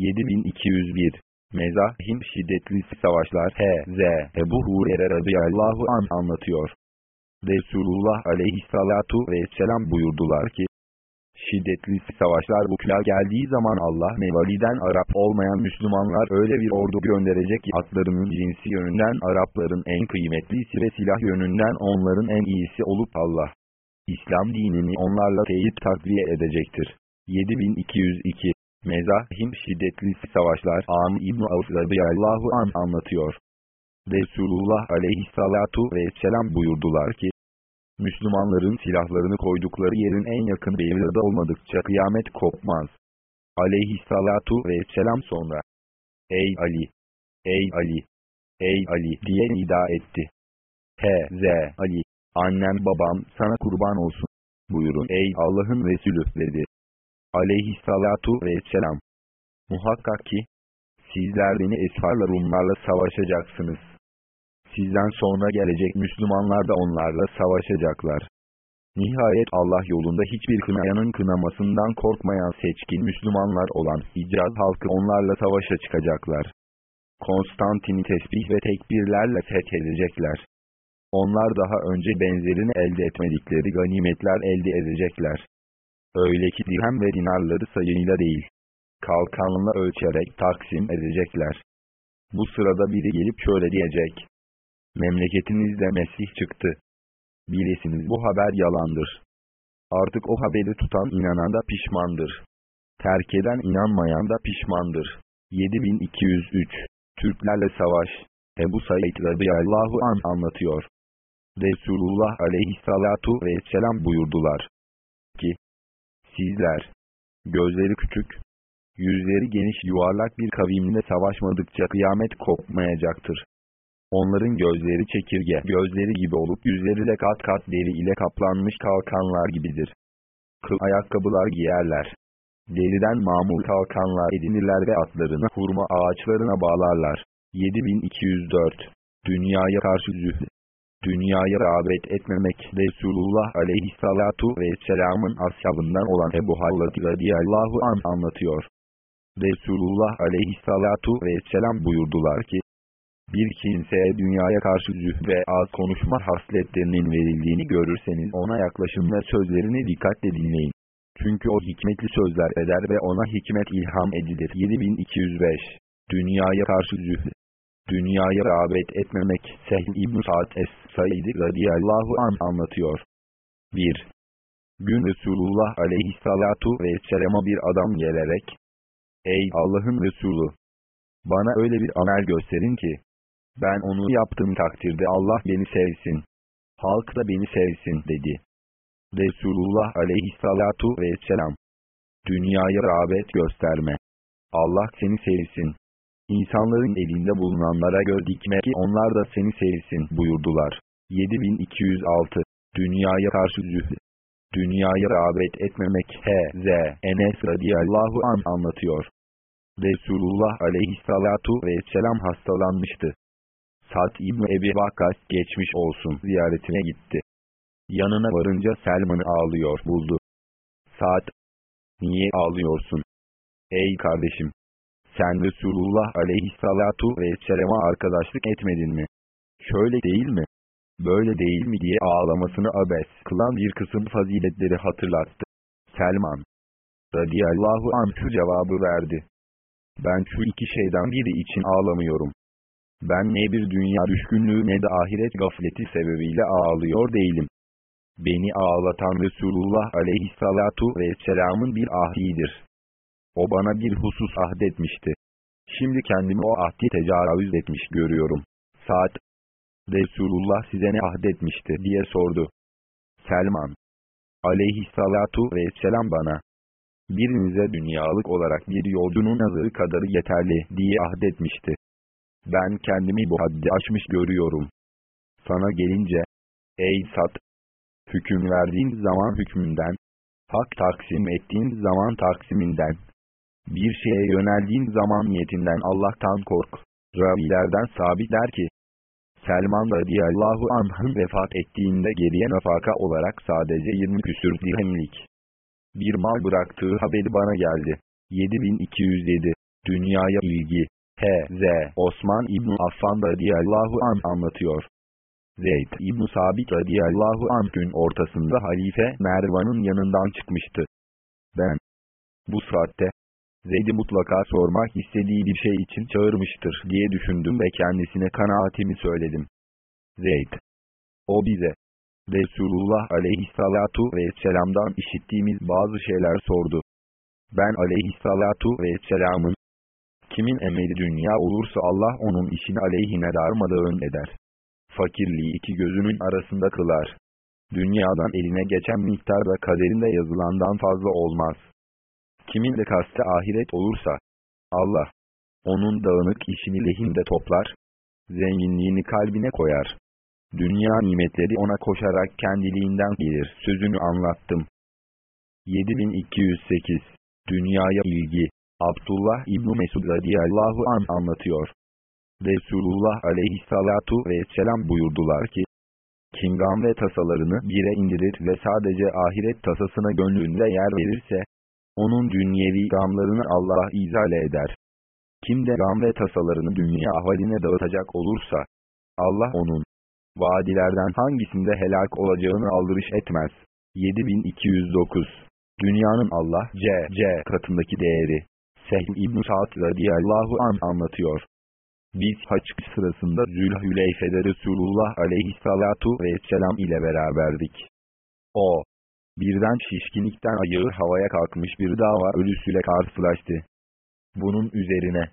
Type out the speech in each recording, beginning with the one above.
7201 Mezahim şiddetli savaşlar H.Z. Ebu Hurer'e radıyallahu an anlatıyor. Resulullah aleyhissalatu vesselam buyurdular ki, Şiddetli savaşlar bukla geldiği zaman Allah Mevali'den Arap olmayan Müslümanlar öyle bir ordu gönderecek ki atlarının cinsi yönünden Arapların en kıymetlisi ve silah yönünden onların en iyisi olup Allah, İslam dinini onlarla teyit takviye edecektir. 7202 Mezahim şiddetli savaşlar Am İbn-i Avf radıyallahu an anlatıyor. Resulullah aleyhissalatu vesselam buyurdular ki, Müslümanların silahlarını koydukları yerin en yakın Beyra'da olmadıkça kıyamet kopmaz. Aleyhissalatu vesselam sonra. Ey Ali! Ey Ali! Ey Ali diye nida etti. H.Z. Ali! Annem babam sana kurban olsun. Buyurun ey Allah'ın Resulü dedi. Aleyhissalatu vesselam. Muhakkak ki, sizler beni esfarla Rumlarla savaşacaksınız. Sizden sonra gelecek Müslümanlar da onlarla savaşacaklar. Nihayet Allah yolunda hiçbir kınayanın kınamasından korkmayan seçkin Müslümanlar olan Hicaz halkı onlarla savaşa çıkacaklar. Konstantin'i tesbih ve tekbirlerle fethedecekler. Onlar daha önce benzerini elde etmedikleri ganimetler elde edecekler. Öyle ki dirhem ve dinarları sayıyla değil, kalkanla ölçerek taksim edecekler. Bu sırada biri gelip şöyle diyecek. Memleketinizde Mesih çıktı. Bilesiniz bu haber yalandır. Artık o haberi tutan inanan da pişmandır. Terk eden inanmayan da pişmandır. 7203 Türklerle Savaş Ebu Said radıyallahu an anlatıyor. Resulullah aleyhissalatu vesselam buyurdular ki, Sizler, gözleri küçük, yüzleri geniş yuvarlak bir kavimle savaşmadıkça kıyamet kopmayacaktır. Onların gözleri çekirge gözleri gibi olup yüzleri de kat kat deri ile kaplanmış kalkanlar gibidir. Kıl ayakkabılar giyerler. Deriden mamul kalkanlar edinirler ve atlarını hurma ağaçlarına bağlarlar. 7204 Dünyaya karşı zühd Dünyaya rağbet etmemek Resulullah aleyhissalatu vesselamın ashabından olan Ebu Hallat radiyallahu an anlatıyor. Resulullah aleyhissalatu vesselam buyurdular ki, bir kimseye dünyaya karşı zühd ve az konuşma hasletlerinin verildiğini görürseniz ona yaklaşın ve sözlerini dikkatle dinleyin. Çünkü o hikmetli sözler eder ve ona hikmet ilham edilir. 7205 Dünyaya karşı zühd Dünyaya rağbet etmemek Sehl İbn-i Sa'd Es-Said'i radiyallahu an anlatıyor. 1. Gün Resulullah aleyhissalatu vesselama bir adam gelerek, Ey Allah'ın Resulü! Bana öyle bir amel gösterin ki, ben onu yaptığım takdirde Allah beni sevsin. Halk da beni sevsin dedi. Resulullah aleyhissalatu vesselam. Dünyaya rağbet gösterme. Allah seni sevsin. İnsanların elinde bulunanlara göz dikme ki onlar da seni sevsin buyurdular. 7206 Dünyaya karşı zühd Dünyaya rağbet etmemek H.Z. Enes radiyallahu an anlatıyor. Resulullah aleyhissalatu vesselam hastalanmıştı. Sad İbni Ebi Vakkas geçmiş olsun ziyaretine gitti. Yanına varınca Selman'ı ağlıyor buldu. Sad, niye ağlıyorsun? Ey kardeşim! Sen Resulullah aleyhissalatu vesselama arkadaşlık etmedin mi? Şöyle değil mi? Böyle değil mi diye ağlamasını abes kılan bir kısım faziletleri hatırlattı. Selman radiyallahu anh şu cevabı verdi. Ben şu iki şeyden biri için ağlamıyorum. Ben ne bir dünya düşkünlüğü ne de ahiret gafleti sebebiyle ağlıyor değilim. Beni ağlatan Resulullah aleyhissalatu vesselamın bir ahdidir. O bana bir husus ahdetmişti. Şimdi kendimi o ahdi tecavüz etmiş görüyorum. Saat Resulullah size ne ahdetmişti diye sordu. Selman aleyhissalatu vesselam bana birinize dünyalık olarak bir yolcunun nazarı kadarı yeterli diye ahdetmişti. Ben kendimi bu haddi aşmış görüyorum. Sana gelince, ey Sat! Hüküm verdiğin zaman hükmünden, hak taksim ettiğin zaman taksiminden, bir şeye yöneldiğin zaman niyetinden Allah'tan kork. Ravilerden sabit der ki, Selman radiyallahu anh'ın vefat ettiğinde geriye nafaka olarak sadece 20 küsür dirhemlik bir mal bıraktığı haberi bana geldi. 7207 Dünyaya ilgi. H.Z. Osman İbn Affan radiyallahu an anlatıyor. Zeyd İbn Sabit radiyallahu an gün ortasında halife Mervan'ın yanından çıkmıştı. Ben bu saatte Zeyd'i mutlaka sormak istediği bir şey için çağırmıştır diye düşündüm ve kendisine kanaatimi söyledim. Zeyd. O bize, Resulullah aleyhissalatu vesselam'dan işittiğimiz bazı şeyler sordu. Ben aleyhissalatu vesselamın, kimin emeli dünya olursa Allah onun işini aleyhine darmadağın eder. Fakirliği iki gözünün arasında kılar. Dünyadan eline geçen miktar da kaderinde yazılandan fazla olmaz. Kimin de kastı ahiret olursa, Allah, onun dağınık işini lehinde toplar, zenginliğini kalbine koyar. Dünya nimetleri ona koşarak kendiliğinden gelir sözünü anlattım. 7208 Dünyaya ilgi Abdullah İbni Mesud radiyallahu an anlatıyor. Resulullah aleyhissalatu vesselam buyurdular ki, kim gam ve tasalarını bire indirir ve sadece ahiret tasasına gönlünde yer verirse, onun dünyevi gamlarını Allah izale eder. Kim de gam ve tasalarını dünya ahvaline dağıtacak olursa, Allah onun, vadilerden hangisinde helak olacağını aldırış etmez. 7209 Dünyanın Allah C. C. katındaki değeri Sehl İbn-i Sa'd radiyallahu an anlatıyor. Biz haç sırasında Zülhüleyfe'de Resulullah aleyhissalatu vesselam ile beraberdik. O, birden şişkinlikten ayağı havaya kalkmış bir dava ölüsüyle karşılaştı. Bunun üzerine,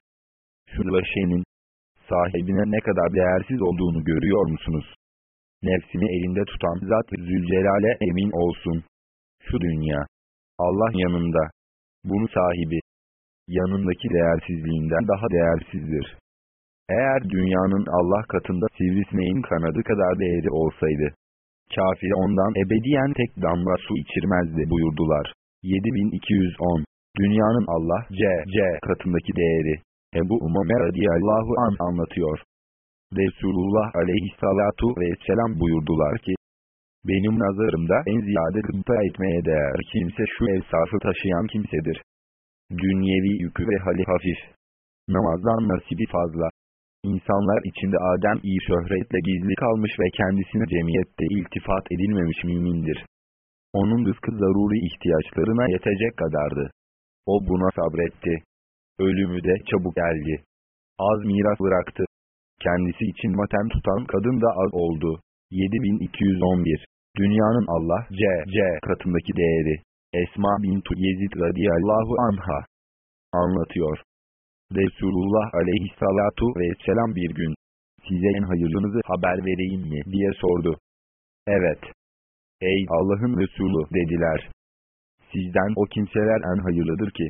Şurlaşe'nin, sahibine ne kadar değersiz olduğunu görüyor musunuz? Nefsini elinde tutan Zat Zülcelal'e emin olsun. Şu dünya, Allah yanında, bunu sahibi, yanındaki değersizliğinden daha değersizdir. Eğer dünyanın Allah katında sivrisineğin kanadı kadar değeri olsaydı, kafir ondan ebediyen tek damla su içirmezdi buyurdular. 7210 Dünyanın Allah C. C katındaki değeri Ebu Umame radiyallahu an anlatıyor. Resulullah aleyhissalatu vesselam buyurdular ki, benim nazarımda en ziyade gıpta etmeye değer kimse şu evsafı taşıyan kimsedir. Dünyevi yükü ve hali hafif. Namazdan nasibi fazla. İnsanlar içinde Adem iyi şöhretle gizli kalmış ve kendisine cemiyette iltifat edilmemiş mümindir. Onun rızkı zaruri ihtiyaçlarına yetecek kadardı. O buna sabretti. Ölümü de çabuk geldi. Az miras bıraktı. Kendisi için maten tutan kadın da az oldu. 7211 Dünyanın Allah C. C. katındaki değeri Esma bintu Yezid radiyallahu anha anlatıyor. Resulullah aleyhissalatu vesselam bir gün size en hayırlınızı haber vereyim mi diye sordu. Evet. Ey Allah'ın Resulü dediler. Sizden o kimseler en hayırlıdır ki,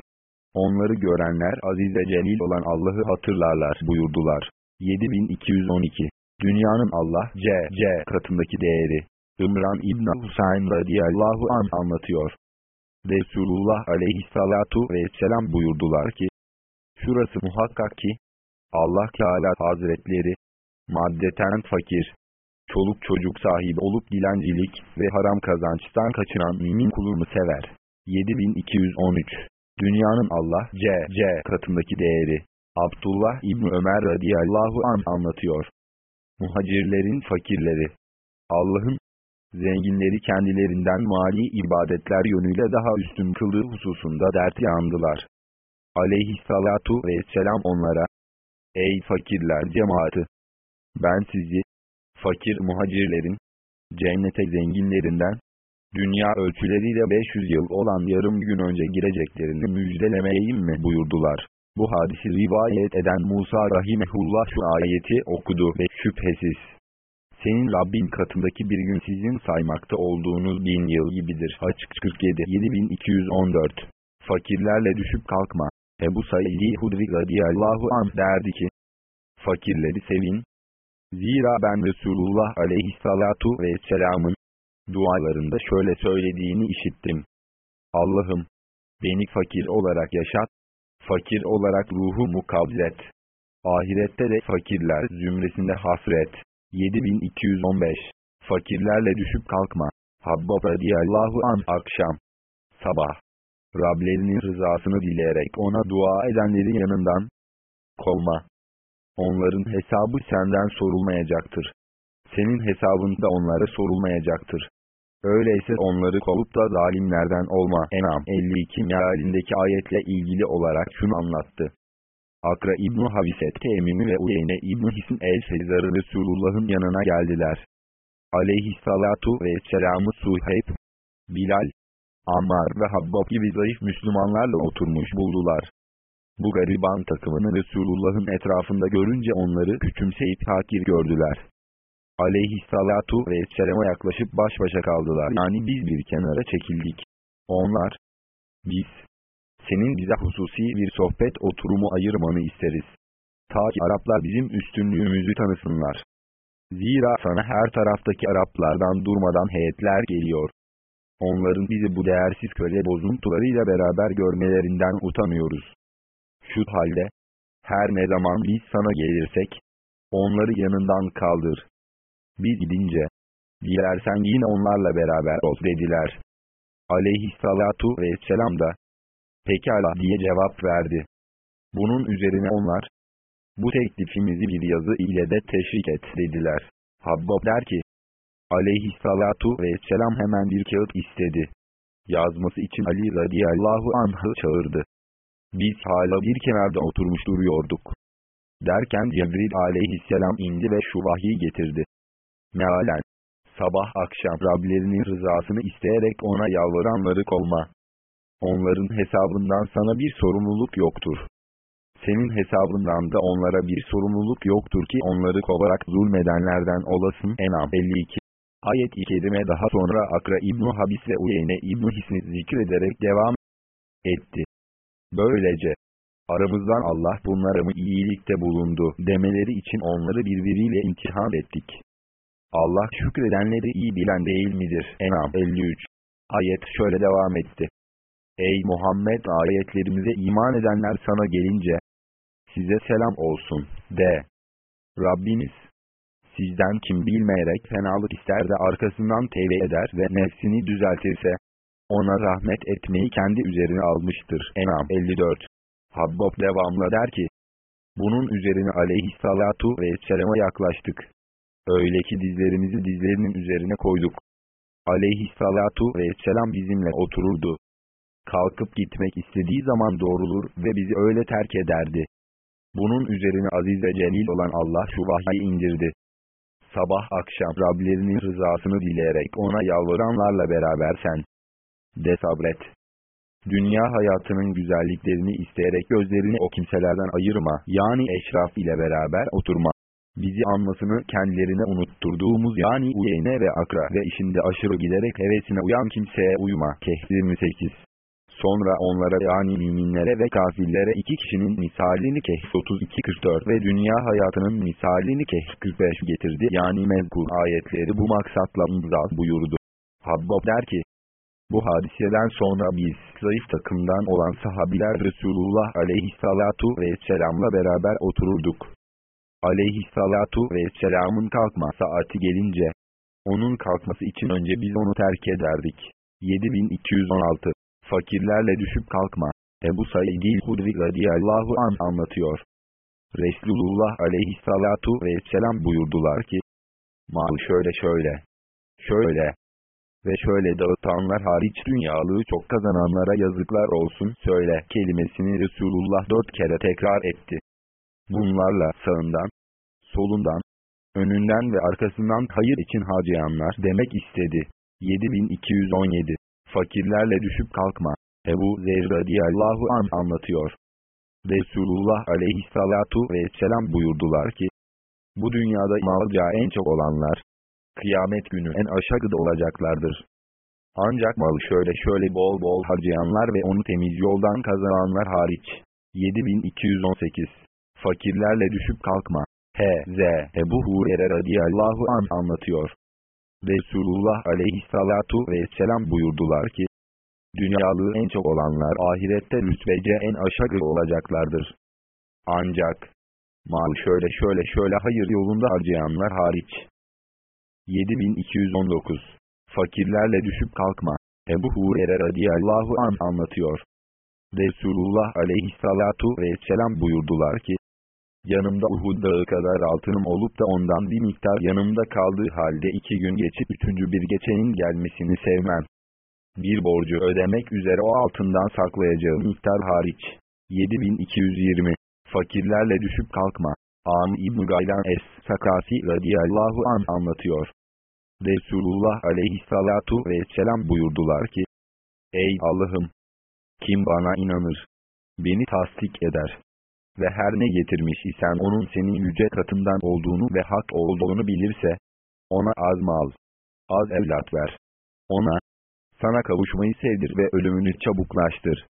onları görenler aziz ve celil olan Allah'ı hatırlarlar buyurdular. 7212 Dünyanın Allah C. C. katındaki değeri İmran İbn Husayn radiyallahu an anlatıyor. Resulullah aleyhissalatu vesselam buyurdular ki, Şurası muhakkak ki, Allah Teala Hazretleri, maddeten fakir, çoluk çocuk sahibi olup dilencilik ve haram kazançtan kaçıran mümin kulunu sever. 7213 Dünyanın Allah C. C. katındaki değeri Abdullah İbni Ömer radiyallahu an anlatıyor. Muhacirlerin fakirleri Allah'ın zenginleri kendilerinden mali ibadetler yönüyle daha üstün kıldığı hususunda dert yandılar. Aleyhissalatu vesselam onlara, Ey fakirler cemaati! Ben sizi, fakir muhacirlerin, cennete zenginlerinden, dünya ölçüleriyle 500 yıl olan yarım gün önce gireceklerini müjdelemeyeyim mi buyurdular. Bu hadisi rivayet eden Musa Rahimehullah şu ayeti okudu ve şüphesiz, senin Rabbin katındaki bir gün sizin saymakta olduğunuz bin yıl gibidir. Haç 47 7214 Fakirlerle düşüp kalkma. Ebu Said-i Hudri radiyallahu anh derdi ki, Fakirleri sevin. Zira ben Resulullah aleyhissalatu vesselamın dualarında şöyle söylediğini işittim. Allah'ım, beni fakir olarak yaşat, fakir olarak ruhumu kabzet. Ahirette de fakirler zümresinde hasret. 7215 Fakirlerle düşüp kalkma. Habbab radiyallahu an akşam. Sabah. Rablerinin rızasını dileyerek ona dua edenleri yanından kovma. Onların hesabı senden sorulmayacaktır. Senin hesabın da onlara sorulmayacaktır. Öyleyse onları kovup da zalimlerden olma. Enam 52 mealindeki ayetle ilgili olarak şunu anlattı. Akra İbn Habiset Temimi ve Uyeyne İbn Hisn el-Sezarı Resulullah'ın yanına geldiler. Aleyhissalatu ve selamı Suheyb, Bilal, Ammar ve Habbab gibi zayıf Müslümanlarla oturmuş buldular. Bu gariban takımını Resulullah'ın etrafında görünce onları küçümseyip hakir gördüler. Aleyhissalatu ve Vesselam'a yaklaşıp baş başa kaldılar. Yani biz bir kenara çekildik. Onlar, biz, senin bize hususi bir sohbet oturumu ayırmanı isteriz. Ta ki Araplar bizim üstünlüğümüzü tanısınlar. Zira sana her taraftaki Araplardan durmadan heyetler geliyor. Onların bizi bu değersiz köle bozuntularıyla beraber görmelerinden utanıyoruz. Şu halde, her ne zaman biz sana gelirsek, onları yanından kaldır. Biz gidince, dilersen yine onlarla beraber ol dediler. Aleyhissalatu vesselam da, pekala diye cevap verdi. Bunun üzerine onlar, bu teklifimizi bir yazı ile de teşvik et dediler. Habbab der ki, aleyhissalatu vesselam hemen bir kağıt istedi. Yazması için Ali radiyallahu anh'ı çağırdı. Biz hala bir kenarda oturmuş duruyorduk. Derken Cebrail aleyhisselam indi ve şu vahyi getirdi. Mealen, sabah akşam Rablerinin rızasını isteyerek ona yalvaranları kovma. Onların hesabından sana bir sorumluluk yoktur. Senin hesabından da onlara bir sorumluluk yoktur ki onları kovarak zulmedenlerden olasın. Enam 52 Ayet-i Kerime daha sonra Akra İbn Habis ve Uyeyne İbn Hisni zikrederek devam etti. Böylece, aramızdan Allah bunlara mı iyilikte bulundu demeleri için onları birbiriyle imtihan ettik. Allah şükredenleri iyi bilen değil midir? Enam 53 Ayet şöyle devam etti. Ey Muhammed ayetlerimize iman edenler sana gelince, size selam olsun, de. Rabbiniz, sizden kim bilmeyerek fenalık ister de arkasından tevbe eder ve nefsini düzeltirse, ona rahmet etmeyi kendi üzerine almıştır. Enam 54 Habbab devamla der ki, bunun üzerine aleyhissalatu ve vesselam'a yaklaştık. Öyle ki dizlerimizi dizlerinin üzerine koyduk. Aleyhissalatu ve vesselam bizimle otururdu. Kalkıp gitmek istediği zaman doğrulur ve bizi öyle terk ederdi. Bunun üzerine aziz ve celil olan Allah şu vahyi indirdi. Sabah akşam Rablerinin rızasını dileyerek ona yalvaranlarla beraber sen de sabret. Dünya hayatının güzelliklerini isteyerek gözlerini o kimselerden ayırma, yani eşraf ile beraber oturma. Bizi anmasını kendilerine unutturduğumuz yani uyeyne ve akra ve işinde aşırı giderek hevesine uyan kimseye uyma. Kehf 28 Sonra onlara yani müminlere ve kafirlere iki kişinin misalini Kehf 32-44 ve dünya hayatının misalini Kehf 45 getirdi. Yani mezkur ayetleri bu maksatla imza buyurdu. Habbab der ki, bu hadiseden sonra biz, zayıf takımdan olan sahabiler Resulullah aleyhissalatu vesselamla beraber otururduk. Aleyhissalatu vesselamın kalkma saati gelince, onun kalkması için önce biz onu terk ederdik. 7216 Fakirlerle düşüp kalkma. Ebu Said-i Hudri radiyallahu an anlatıyor. Resulullah aleyhissalatu vesselam buyurdular ki, Mal şöyle şöyle, şöyle, ve şöyle dağıtanlar hariç dünyalığı çok kazananlara yazıklar olsun söyle kelimesini Resulullah dört kere tekrar etti. Bunlarla sağından, solundan, önünden ve arkasından hayır için harcayanlar demek istedi. 7217 Fakirlerle düşüp kalkma. Ebu Zer radiyallahu an anlatıyor. Resulullah aleyhissalatu vesselam buyurdular ki, bu dünyada malacağı en çok olanlar, kıyamet günü en aşağıda olacaklardır. Ancak malı şöyle şöyle bol bol harcayanlar ve onu temiz yoldan kazananlar hariç. 7218 Fakirlerle düşüp kalkma. H.Z. Ebu Hurer'e radiyallahu an anlatıyor. Resulullah aleyhissalatu vesselam buyurdular ki, Dünyalığı en çok olanlar ahirette rütbece en aşağı olacaklardır. Ancak, mal şöyle şöyle şöyle hayır yolunda harcayanlar hariç. 7219 Fakirlerle düşüp kalkma. Ebu Hurer'e radıyallahu an anlatıyor. Resulullah aleyhissalatu vesselam buyurdular ki, Yanımda Uhud dağı kadar altınım olup da ondan bir miktar yanımda kaldığı halde iki gün geçip üçüncü bir geçenin gelmesini sevmem. Bir borcu ödemek üzere o altından saklayacağım miktar hariç. 7220 Fakirlerle düşüp kalkma. Am İbn Gaylan Es-Sakasi radiyallahu an anlatıyor. Resulullah aleyhissalatu vesselam buyurdular ki, Ey Allah'ım! Kim bana inanır? Beni tasdik eder ve her ne getirmiş isen onun senin yüce katından olduğunu ve hak olduğunu bilirse, ona az mal, az evlat ver. Ona, sana kavuşmayı sevdir ve ölümünü çabuklaştır.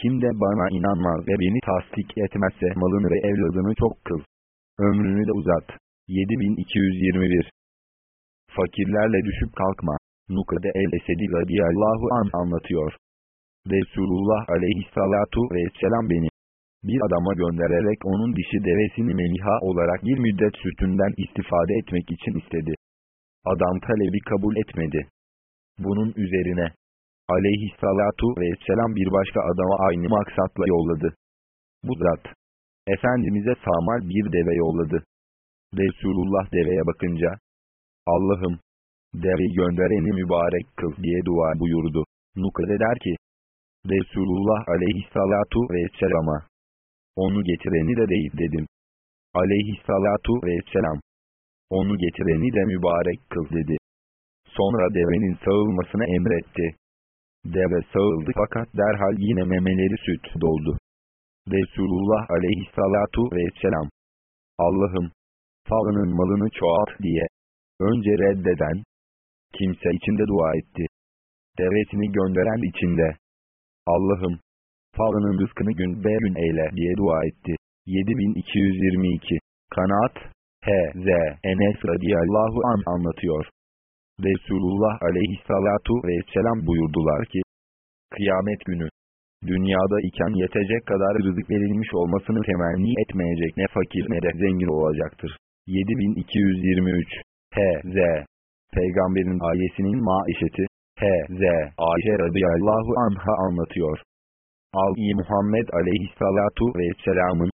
Kim de bana inanmaz ve beni tasdik etmezse malını ve evladını çok kıl. Ömrünü de uzat. 7221 Fakirlerle düşüp kalkma. Nukade el-Esedi radiyallahu an anlatıyor. Resulullah aleyhissalatu vesselam beni bir adama göndererek onun dişi devesini meliha olarak bir müddet sütünden istifade etmek için istedi. Adam talebi kabul etmedi. Bunun üzerine aleyhissalatu vesselam bir başka adama aynı maksatla yolladı. Bu zat, Efendimiz'e samal bir deve yolladı. Resulullah deveye bakınca, Allah'ım, deveyi göndereni mübarek kıl diye dua buyurdu. Nukade der ki, Resulullah aleyhissalatu vesselama, onu getireni de değil dedim. Aleyhissalatu vesselam. Onu getireni de mübarek kıl dedi. Sonra devenin sağılmasını emretti. Deve sağıldı fakat derhal yine memeleri süt doldu. Resulullah aleyhissalatu vesselam. Allah'ım, falanın malını çoğalt diye. Önce reddeden, kimse içinde dua etti. Devesini gönderen içinde. Allah'ım, falanın rızkını gün be gün eyle diye dua etti. 7222 Kanaat H.Z. Enes radiyallahu an anlatıyor. Resulullah aleyhissalatu vesselam buyurdular ki, Kıyamet günü, dünyada iken yetecek kadar rızık verilmiş olmasını temenni etmeyecek ne fakir ne de zengin olacaktır. 7223 H.Z. Peygamberin ayesinin maişeti H.Z. Ayşe radıyallahu anha anlatıyor. Al-i Muhammed aleyhissalatu vesselamın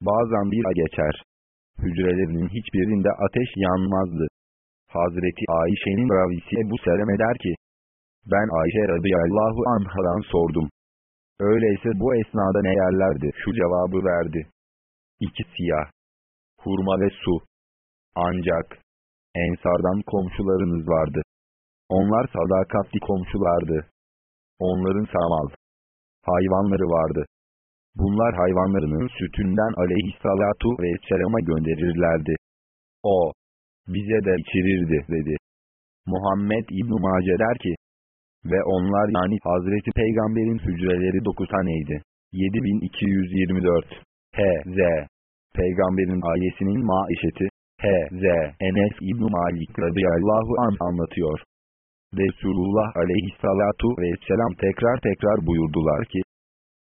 bazen bir ay geçer. Hücrelerinin hiçbirinde ateş yanmazdı. Hazreti Ayşe'nin ravisi Ebu Seleme der ki, ben Ayşe radıyallahu anhadan sordum. Öyleyse bu esnada ne yerlerdi? Şu cevabı verdi. İki siyah. Hurma ve su. Ancak, ensardan komşularınız vardı. Onlar sadakatli komşulardı. Onların samal, hayvanları vardı. Bunlar hayvanlarının sütünden aleyhissalatu vesselama gönderirlerdi. O, bize de içirirdi dedi. Muhammed İbn-i der ki, ve onlar yani Hazreti Peygamber'in hücreleri 9 taneydi. 7224 H.Z. Peygamberin ayesinin maişeti H.Z. Enes İbn Malik radıyallahu an anlatıyor. Resulullah aleyhissalatu vesselam tekrar tekrar buyurdular ki,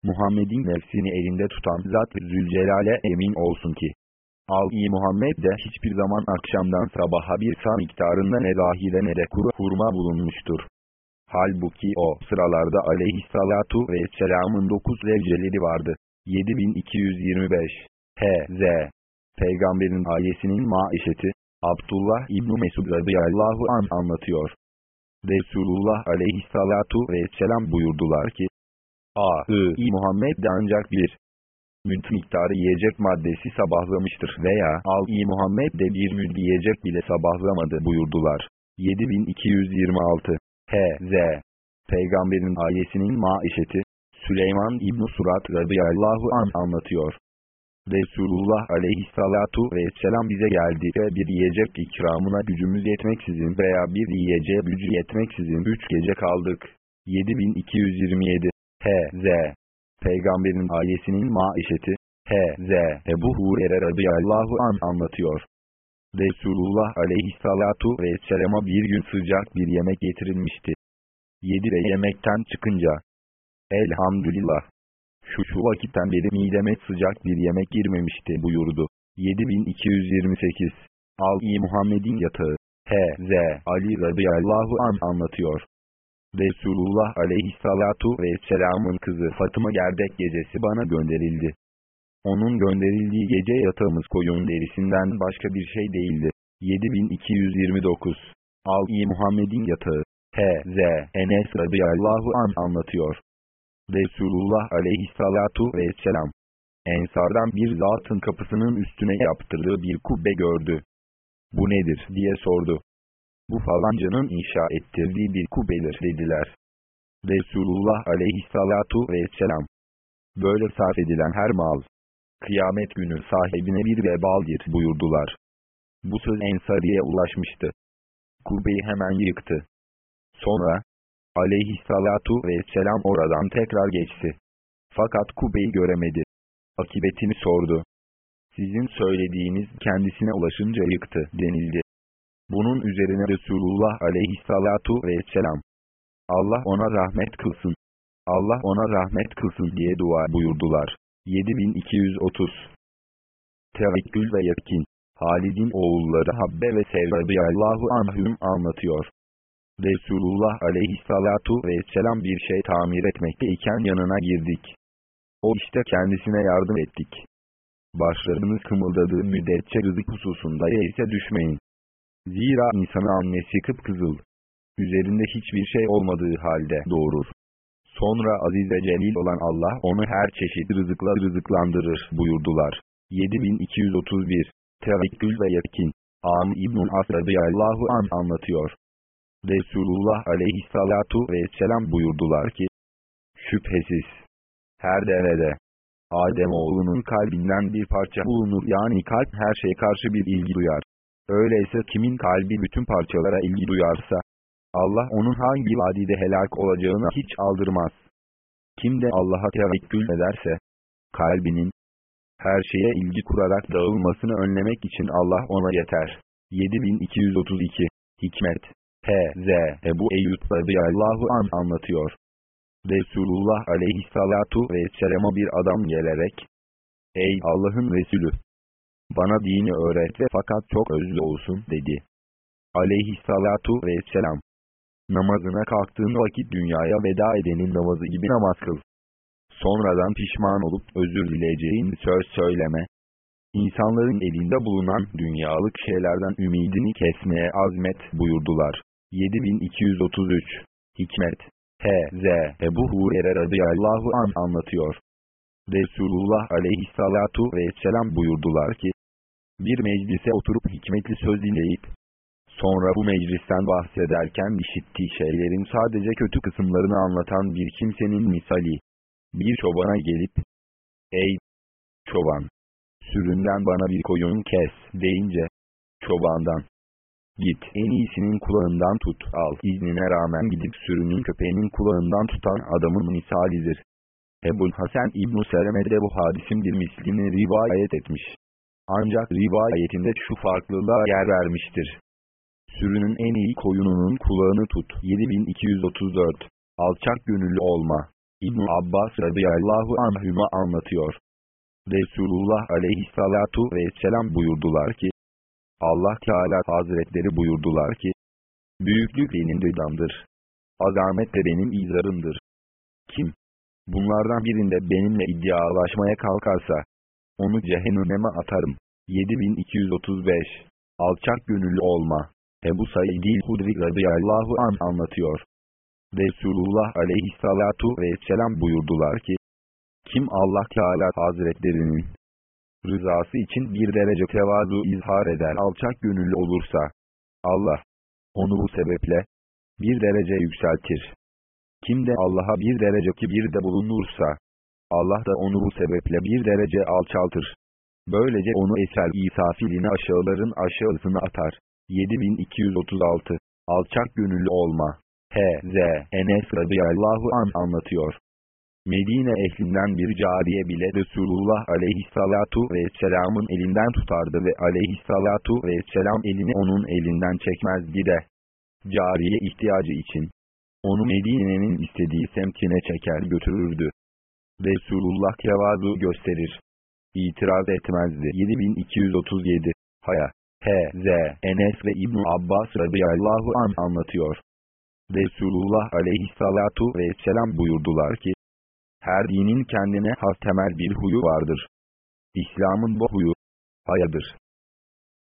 Muhammed'in nefsini elinde tutan Zat Zülcelal'e emin olsun ki, Al-i Muhammed de hiçbir zaman akşamdan sabaha bir sağ miktarında ne dahile ne de kuru hurma bulunmuştur. Halbuki o sıralarda aleyhissalatu vesselamın dokuz zevceleri vardı. 7225 H.Z. Peygamberin ayesinin maişeti, Abdullah İbni Mesud radıyallahu an anlatıyor. Resulullah aleyhissalatu vesselam buyurdular ki, A.I. Muhammed de ancak bir müd miktarı yiyecek maddesi sabahlamıştır veya Al-i Muhammed de bir müd yiyecek bile sabahlamadı buyurdular. 7226 H.Z. Peygamberin ayesinin maişeti, Süleyman İbn Surat radıyallahu an anlatıyor. Resulullah aleyhissalatu vesselam bize geldi ve bir yiyecek ikramına gücümüz yetmeksizin veya bir yiyeceğe gücü yetmeksizin üç gece kaldık. 7227 H.Z. Peygamberin ayesinin maişeti H.Z. Ebu Hurer'e radıyallahu an anlatıyor. Resulullah aleyhissalatu vesselama bir gün sıcak bir yemek getirilmişti. Yedi ve yemekten çıkınca Elhamdülillah şu şu vakitten beri mideme sıcak bir yemek girmemişti buyurdu. 7228 Al-i Muhammed'in yatağı H.Z. Ali radıyallahu an anlatıyor. Resulullah aleyhissalatu vesselamın kızı Fatıma Gerdek gecesi bana gönderildi. Onun gönderildiği gece yatağımız koyun derisinden başka bir şey değildi. 7229 Al-i Muhammed'in yatağı H.Z. Enes radıyallahu an anlatıyor. Resulullah aleyhissalatu vesselam Ensardan bir zatın kapısının üstüne yaptırdığı bir kubbe gördü. Bu nedir diye sordu. Bu falancanın inşa ettirdiği bir kubbedir dediler. Resulullah aleyhissalatu vesselam. Böyle sarf edilen her mal, kıyamet günü sahibine bir vebaldir buyurdular. Bu söz Ensari'ye ulaşmıştı. Kubbeyi hemen yıktı. Sonra, aleyhissalatu vesselam oradan tekrar geçti. Fakat kubbeyi göremedi. Akibetini sordu. Sizin söylediğiniz kendisine ulaşınca yıktı denildi. Bunun üzerine Resulullah aleyhissalatu vesselam. Allah ona rahmet kılsın. Allah ona rahmet kılsın diye dua buyurdular. 7230 Tevekkül ve yetkin Halid'in oğulları Habbe ve Sevrabi Allahu anhüm anlatıyor. Resulullah aleyhissalatu vesselam bir şey tamir etmekteyken yanına girdik. O işte kendisine yardım ettik. Başlarınız kımıldadığı müddetçe rızık hususunda ise düşmeyin. Zira insanı annesi kıpkızıl. Üzerinde hiçbir şey olmadığı halde doğurur. Sonra aziz ve celil olan Allah onu her çeşit rızıkla rızıklandırır buyurdular. 7231 Tevekkül ve yetkin Am İbn-i As radıyallahu an anlatıyor. Resulullah aleyhissalatu vesselam buyurdular ki, Şüphesiz, her devede, Ademoğlunun kalbinden bir parça bulunur yani kalp her şeye karşı bir ilgi duyar. Öyleyse kimin kalbi bütün parçalara ilgi duyarsa, Allah onun hangi vadide helak olacağını hiç aldırmaz. Kim de Allah'a tevekkül ederse, kalbinin, her şeye ilgi kurarak dağılmasını önlemek için Allah ona yeter. 7232 Hikmet H.Z. Ebu Eyyub radıyallahu an anlatıyor. Resulullah aleyhissalatu vesselama bir adam gelerek, Ey Allah'ın Resulü! Bana dini öğret ve fakat çok özlü olsun dedi. Aleyhissalatu vesselam. Namazına kalktığın vakit dünyaya veda edenin namazı gibi namaz kıl. Sonradan pişman olup özür dileyeceğin söz söyleme. İnsanların elinde bulunan dünyalık şeylerden ümidini kesmeye azmet buyurdular. 7233 Hikmet H.Z. Ebu Hurer'e radıyallahu an anlatıyor. Resulullah aleyhissalatu vesselam buyurdular ki, bir meclise oturup hikmetli söz dinleyip, sonra bu meclisten bahsederken işittiği şeylerin sadece kötü kısımlarını anlatan bir kimsenin misali, bir çobana gelip, ey çoban, süründen bana bir koyun kes deyince, çobandan, Git en iyisinin kulağından tut al. İznine rağmen gidip sürünün köpeğinin kulağından tutan adamın misalidir. Ebul Hasan İbn-i Seleme'de bu hadisin bir mislini rivayet etmiş. Ancak rivayetinde şu farklılığa yer vermiştir. Sürünün en iyi koyununun kulağını tut. 7234 Alçak gönüllü olma. İbn Abbas radıyallahu anhüma anlatıyor. Resulullah aleyhissalatu vesselam buyurdular ki, Allah Teala Hazretleri buyurdular ki, Büyüklük benim rıdamdır. Azamet de benim izarımdır. Kim? Bunlardan birinde benimle iddialaşmaya kalkarsa, onu cehenneme atarım. 7235 Alçak gönüllü olma. Ebu Said-i Hudri radıyallahu an anlatıyor. Resulullah aleyhissalatu vesselam buyurdular ki, kim Allah Teala Hazretlerinin rızası için bir derece tevazu izhar eder alçak gönüllü olursa, Allah, onu bu sebeple, bir derece yükseltir. Kim de Allah'a bir derece kibirde bulunursa, Allah da onu bu sebeple bir derece alçaltır. Böylece onu eser isafilini aşağıların aşağısına atar. 7236 Alçak gönüllü olma H.Z. Enes radıyallahu an anlatıyor. Medine ehlinden bir cariye bile Resulullah aleyhissalatu vesselamın elinden tutardı ve aleyhissalatu vesselam elini onun elinden çekmezdi de. Cariye ihtiyacı için. Onu Medine'nin istediği semtine çeker götürürdü. Resulullah kevazu gösterir. İtiraz etmezdi. 7237 Haya H.Z. Enes ve İbn Abbas radıyallahu an anlatıyor. Resulullah aleyhissalatu vesselam buyurdular ki, her dinin kendine has temel bir huyu vardır. İslam'ın bu huyu, hayadır.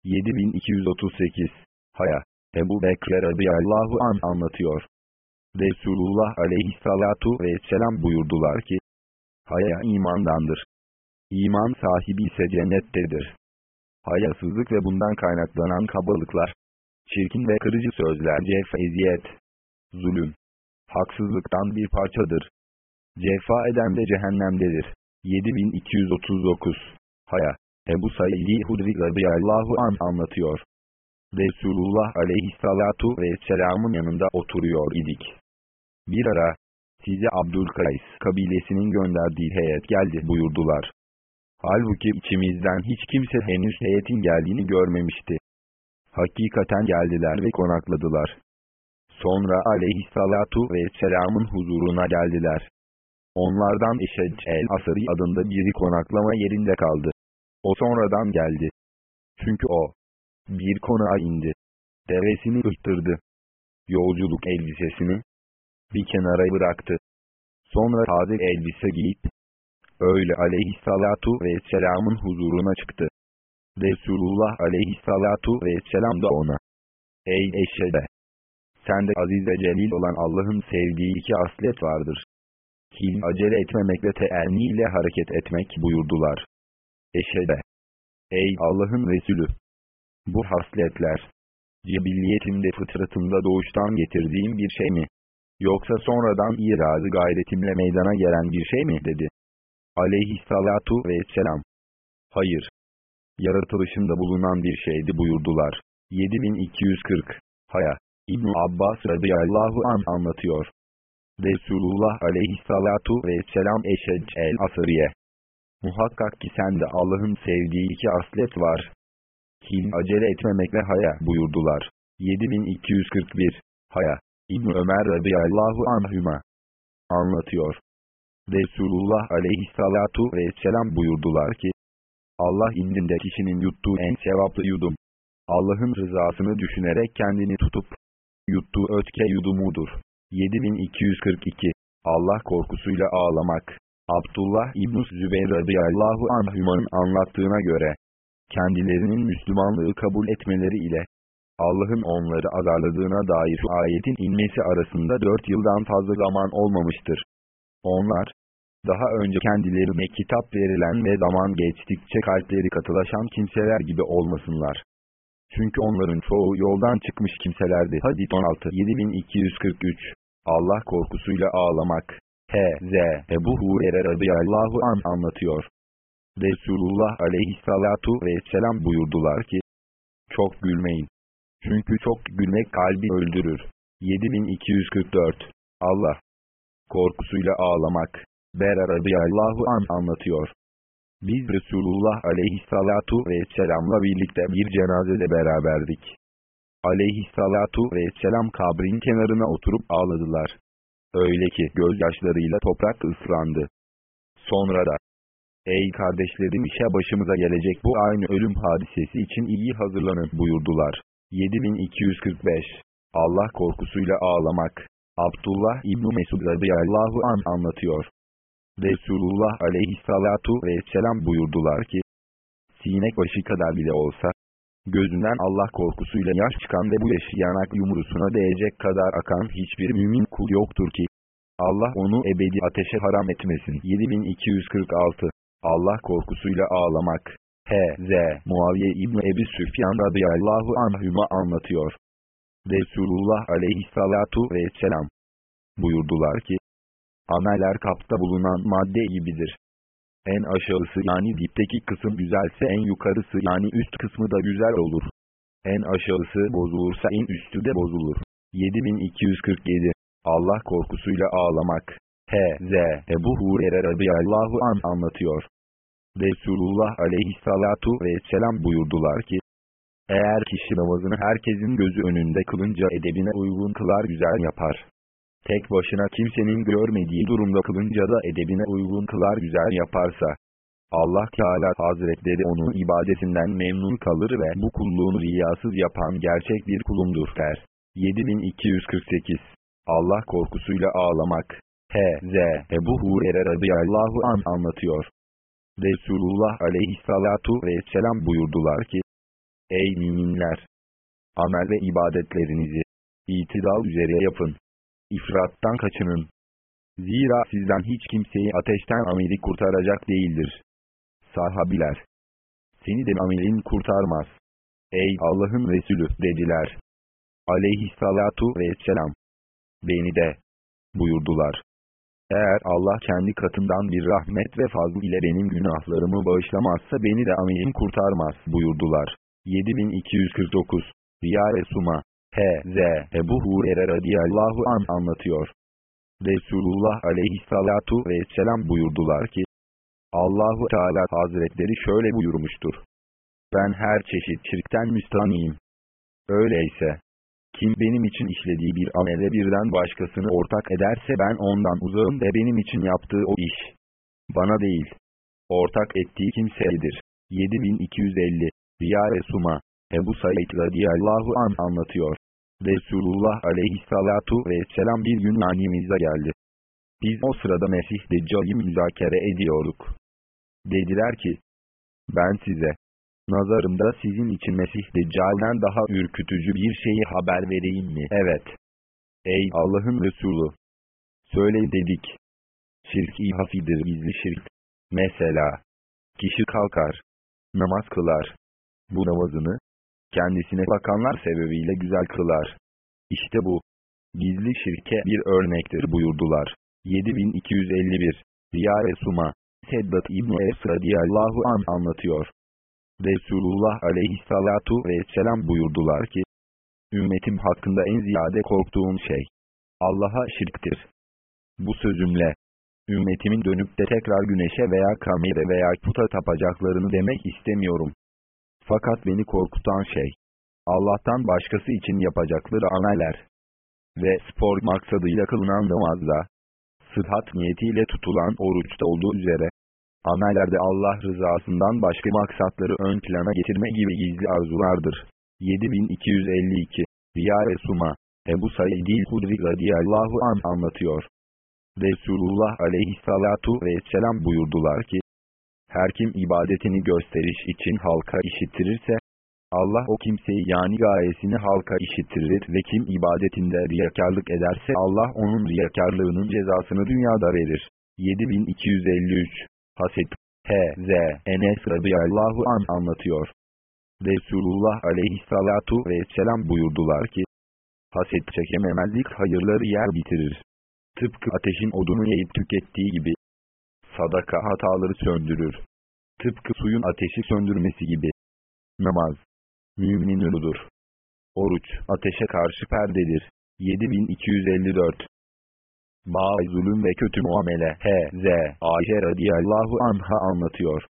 7238 Haya Ebu Bekir radıyallahu an anlatıyor. Resulullah aleyhissalatu vesselam buyurdular ki, Haya imandandır. İman sahibi ise cennettedir. Hayasızlık ve bundan kaynaklanan kabalıklar, çirkin ve kırıcı sözler cefa eziyet, zulüm, haksızlıktan bir parçadır. Cefa eden de cehennemdedir. 7239 Haya Ebu Said Hudri radıyallahu an anlatıyor. Resulullah aleyhissalatu vesselamın yanında oturuyor idik. Bir ara, size Abdülkays kabilesinin gönderdiği heyet geldi buyurdular. Halbuki içimizden hiç kimse henüz heyetin geldiğini görmemişti. Hakikaten geldiler ve konakladılar. Sonra aleyhissalatu vesselamın huzuruna geldiler. Onlardan Eşed el-Asari adında biri konaklama yerinde kaldı. O sonradan geldi. Çünkü o, bir konağa indi. Devesini ırttırdı. Yolculuk elbisesini bir kenara bıraktı. Sonra taze elbise giyip, öyle aleyhissalatu vesselamın huzuruna çıktı. Resulullah aleyhissalatu vesselam da ona, Ey eşede! Sende aziz ve celil olan Allah'ın sevdiği iki aslet vardır. Hil acele etmemekle teenni ile hareket etmek buyurdular. Eşede! Ey Allah'ın Resulü! Bu hasletler, cibilliyetimde fıtratımda doğuştan getirdiğim bir şey mi? Yoksa sonradan irazı gayretimle meydana gelen bir şey mi? dedi. Aleyhissalatu vesselam. Hayır. Yaratılışında bulunan bir şeydi buyurdular. 7240. Haya. ibn Abbas radıyallahu an anlatıyor. Resulullah aleyhissalatu vesselam eşec el asriye. Muhakkak ki sende Allah'ın sevdiği iki aslet var. Kim acele etmemekle haya buyurdular. 7241. Haya. İbn Ömer radıyallahu anhüma anlatıyor. Resulullah aleyhissalatu vesselam buyurdular ki, Allah indinde kişinin yuttuğu en sevaplı yudum. Allah'ın rızasını düşünerek kendini tutup, yuttuğu ötke yudumudur. 7242 Allah korkusuyla ağlamak Abdullah İbn-i Zübeyir radıyallahu anhümanın anlattığına göre, kendilerinin Müslümanlığı kabul etmeleri ile, Allah'ın onları azarladığına dair ayetin inmesi arasında dört yıldan fazla zaman olmamıştır. Onlar, daha önce kendilerine kitap verilen ve zaman geçtikçe kalpleri katılaşan kimseler gibi olmasınlar. Çünkü onların çoğu yoldan çıkmış kimselerdi. Hadis 16 7243 Allah korkusuyla ağlamak H.Z. Ebu Hurer'e radıyallahu an anlatıyor. Resulullah aleyhissalatu vesselam buyurdular ki, çok gülmeyin. Çünkü çok gülmek kalbi öldürür. 7244 Allah korkusuyla ağlamak. Bera radıyallahu an anlatıyor. Biz Resulullah aleyhissalatu vesselamla birlikte bir cenazede beraberdik. Aleyhissalatu vesselam kabrin kenarına oturup ağladılar. Öyle ki gözyaşlarıyla toprak ıslandı. Sonra da, Ey kardeşlerim işe başımıza gelecek bu aynı ölüm hadisesi için iyi hazırlanın buyurdular. 7245 Allah korkusuyla ağlamak Abdullah İbn Mesud radıyallahu an anlatıyor. Resulullah aleyhissalatu vesselam buyurdular ki, sinek başı kadar bile olsa, gözünden Allah korkusuyla yaş çıkan ve bu yaşı yanak yumrusuna değecek kadar akan hiçbir mümin kul yoktur ki, Allah onu ebedi ateşe haram etmesin. 7246 Allah korkusuyla ağlamak H.Z. Muaviye İbni Ebi Süfyan radıyallahu anhüma anlatıyor. Resulullah aleyhissalatu vesselam buyurdular ki, Ameller kapta bulunan madde gibidir. En aşağısı yani dipteki kısım güzelse en yukarısı yani üst kısmı da güzel olur. En aşağısı bozulursa en üstü de bozulur. 7247 Allah korkusuyla ağlamak H.Z. Ebu Hurer'e radıyallahu an anlatıyor. Resulullah aleyhissalatu vesselam buyurdular ki, eğer kişi namazını herkesin gözü önünde kılınca edebine uygun kılar güzel yapar. Tek başına kimsenin görmediği durumda kılınca da edebine uygun kılar güzel yaparsa, Allah Teala Hazretleri onun ibadetinden memnun kalır ve bu kulluğunu riyasız yapan gerçek bir kulumdur der. 7248 Allah korkusuyla ağlamak. H.Z. Ebu Hurer'e radıyallahu an anlatıyor. Resulullah aleyhissalatu vesselam buyurdular ki, Ey müminler! Amel ve ibadetlerinizi itidal üzere yapın. İfrattan kaçının. Zira sizden hiç kimseyi ateşten ameli kurtaracak değildir. Sahabiler. Seni de amelin kurtarmaz. Ey Allah'ın Resulü dediler. Aleyhissalatu vesselam. Beni de buyurdular. Eğer Allah kendi katından bir rahmet ve fazl ile benim günahlarımı bağışlamazsa beni de amelim kurtarmaz buyurdular. 7249 Riya Resuma H.Z. Ebu Hurer'e radiyallahu an anlatıyor. Resulullah aleyhissalatu vesselam buyurdular ki, Allahu Teala Hazretleri şöyle buyurmuştur. Ben her çeşit şirkten müstaniyim. Öyleyse, kim benim için işlediği bir amele birden başkasını ortak ederse ben ondan uzağım ve benim için yaptığı o iş, bana değil, ortak ettiği kimsedir. 7250 Riya Resuma Ebu Said radiyallahu an anlatıyor. Resulullah aleyhissalatu vesselam bir gün annemize geldi. Biz o sırada Mesih Deccal'i müzakere ediyorduk. Dediler ki, ben size, nazarımda sizin için Mesih Deccal'den daha ürkütücü bir şeyi haber vereyim mi? Evet. Ey Allah'ın Resulü! Söyle dedik. Şirk-i hafidir gizli şirk. Mesela, kişi kalkar, namaz kılar. Bu namazını, kendisine bakanlar sebebiyle güzel kılar. İşte bu, gizli şirke bir örnektir buyurdular. 7251 Riya Resuma Seddat İbni Es radiyallahu an anlatıyor. Resulullah aleyhissalatu vesselam buyurdular ki, Ümmetim hakkında en ziyade korktuğum şey, Allah'a şirktir. Bu sözümle, ümmetimin dönüp de tekrar güneşe veya kamere veya puta tapacaklarını demek istemiyorum. Fakat beni korkutan şey, Allah'tan başkası için yapacakları ameller ve spor maksadıyla kılınan namazda, sıhhat niyetiyle tutulan oruçta olduğu üzere, amellerde Allah rızasından başka maksatları ön plana getirme gibi gizli arzulardır. 7252 Riya Resuma Ebu Said-i Hudri radiyallahu an anlatıyor. Resulullah aleyhissalatu vesselam buyurdular ki, her kim ibadetini gösteriş için halka işittirirse, Allah o kimseyi yani gayesini halka işittirir ve kim ibadetinde riyakarlık ederse Allah onun riyakarlığının cezasını dünyada verir. 7253 Haset H.Z. Enes radıyallahu an anlatıyor. Resulullah aleyhissalatu vesselam buyurdular ki, Haset çekememezlik hayırları yer bitirir. Tıpkı ateşin odunu yayıp tükettiği gibi. Sadaka hataları söndürür. Tıpkı suyun ateşi söndürmesi gibi. Namaz. Müminin yoludur. Oruç, ateşe karşı perdedir. 7254 Bağ zulüm ve kötü muamele H.Z. Ayşe radiyallahu anha anlatıyor.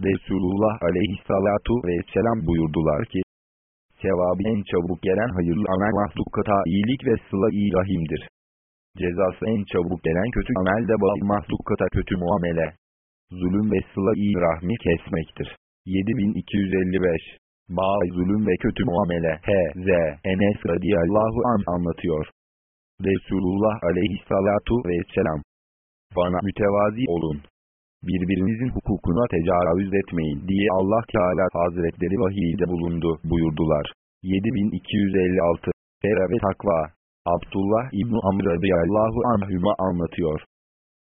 Resulullah aleyhissalatu vesselam buyurdular ki, Sevabı en çabuk gelen hayırlı amel mahlukata iyilik ve sıla-i rahimdir. Cezası en çabuk gelen kötü amel de bağ mahlukata kötü muamele. Zulüm ve sıla-i rahmi kesmektir. 7255 Bağ zulüm ve kötü muamele H.Z. Enes radiyallahu an anlatıyor. Resulullah aleyhissalatu vesselam. Bana mütevazi olun. Birbirinizin hukukuna tecavüz etmeyin diye Allah Teala Hazretleri vahiyde bulundu buyurdular. 7256 Fera ve Takva Abdullah İbni Amr radıyallahu anhüma anlatıyor.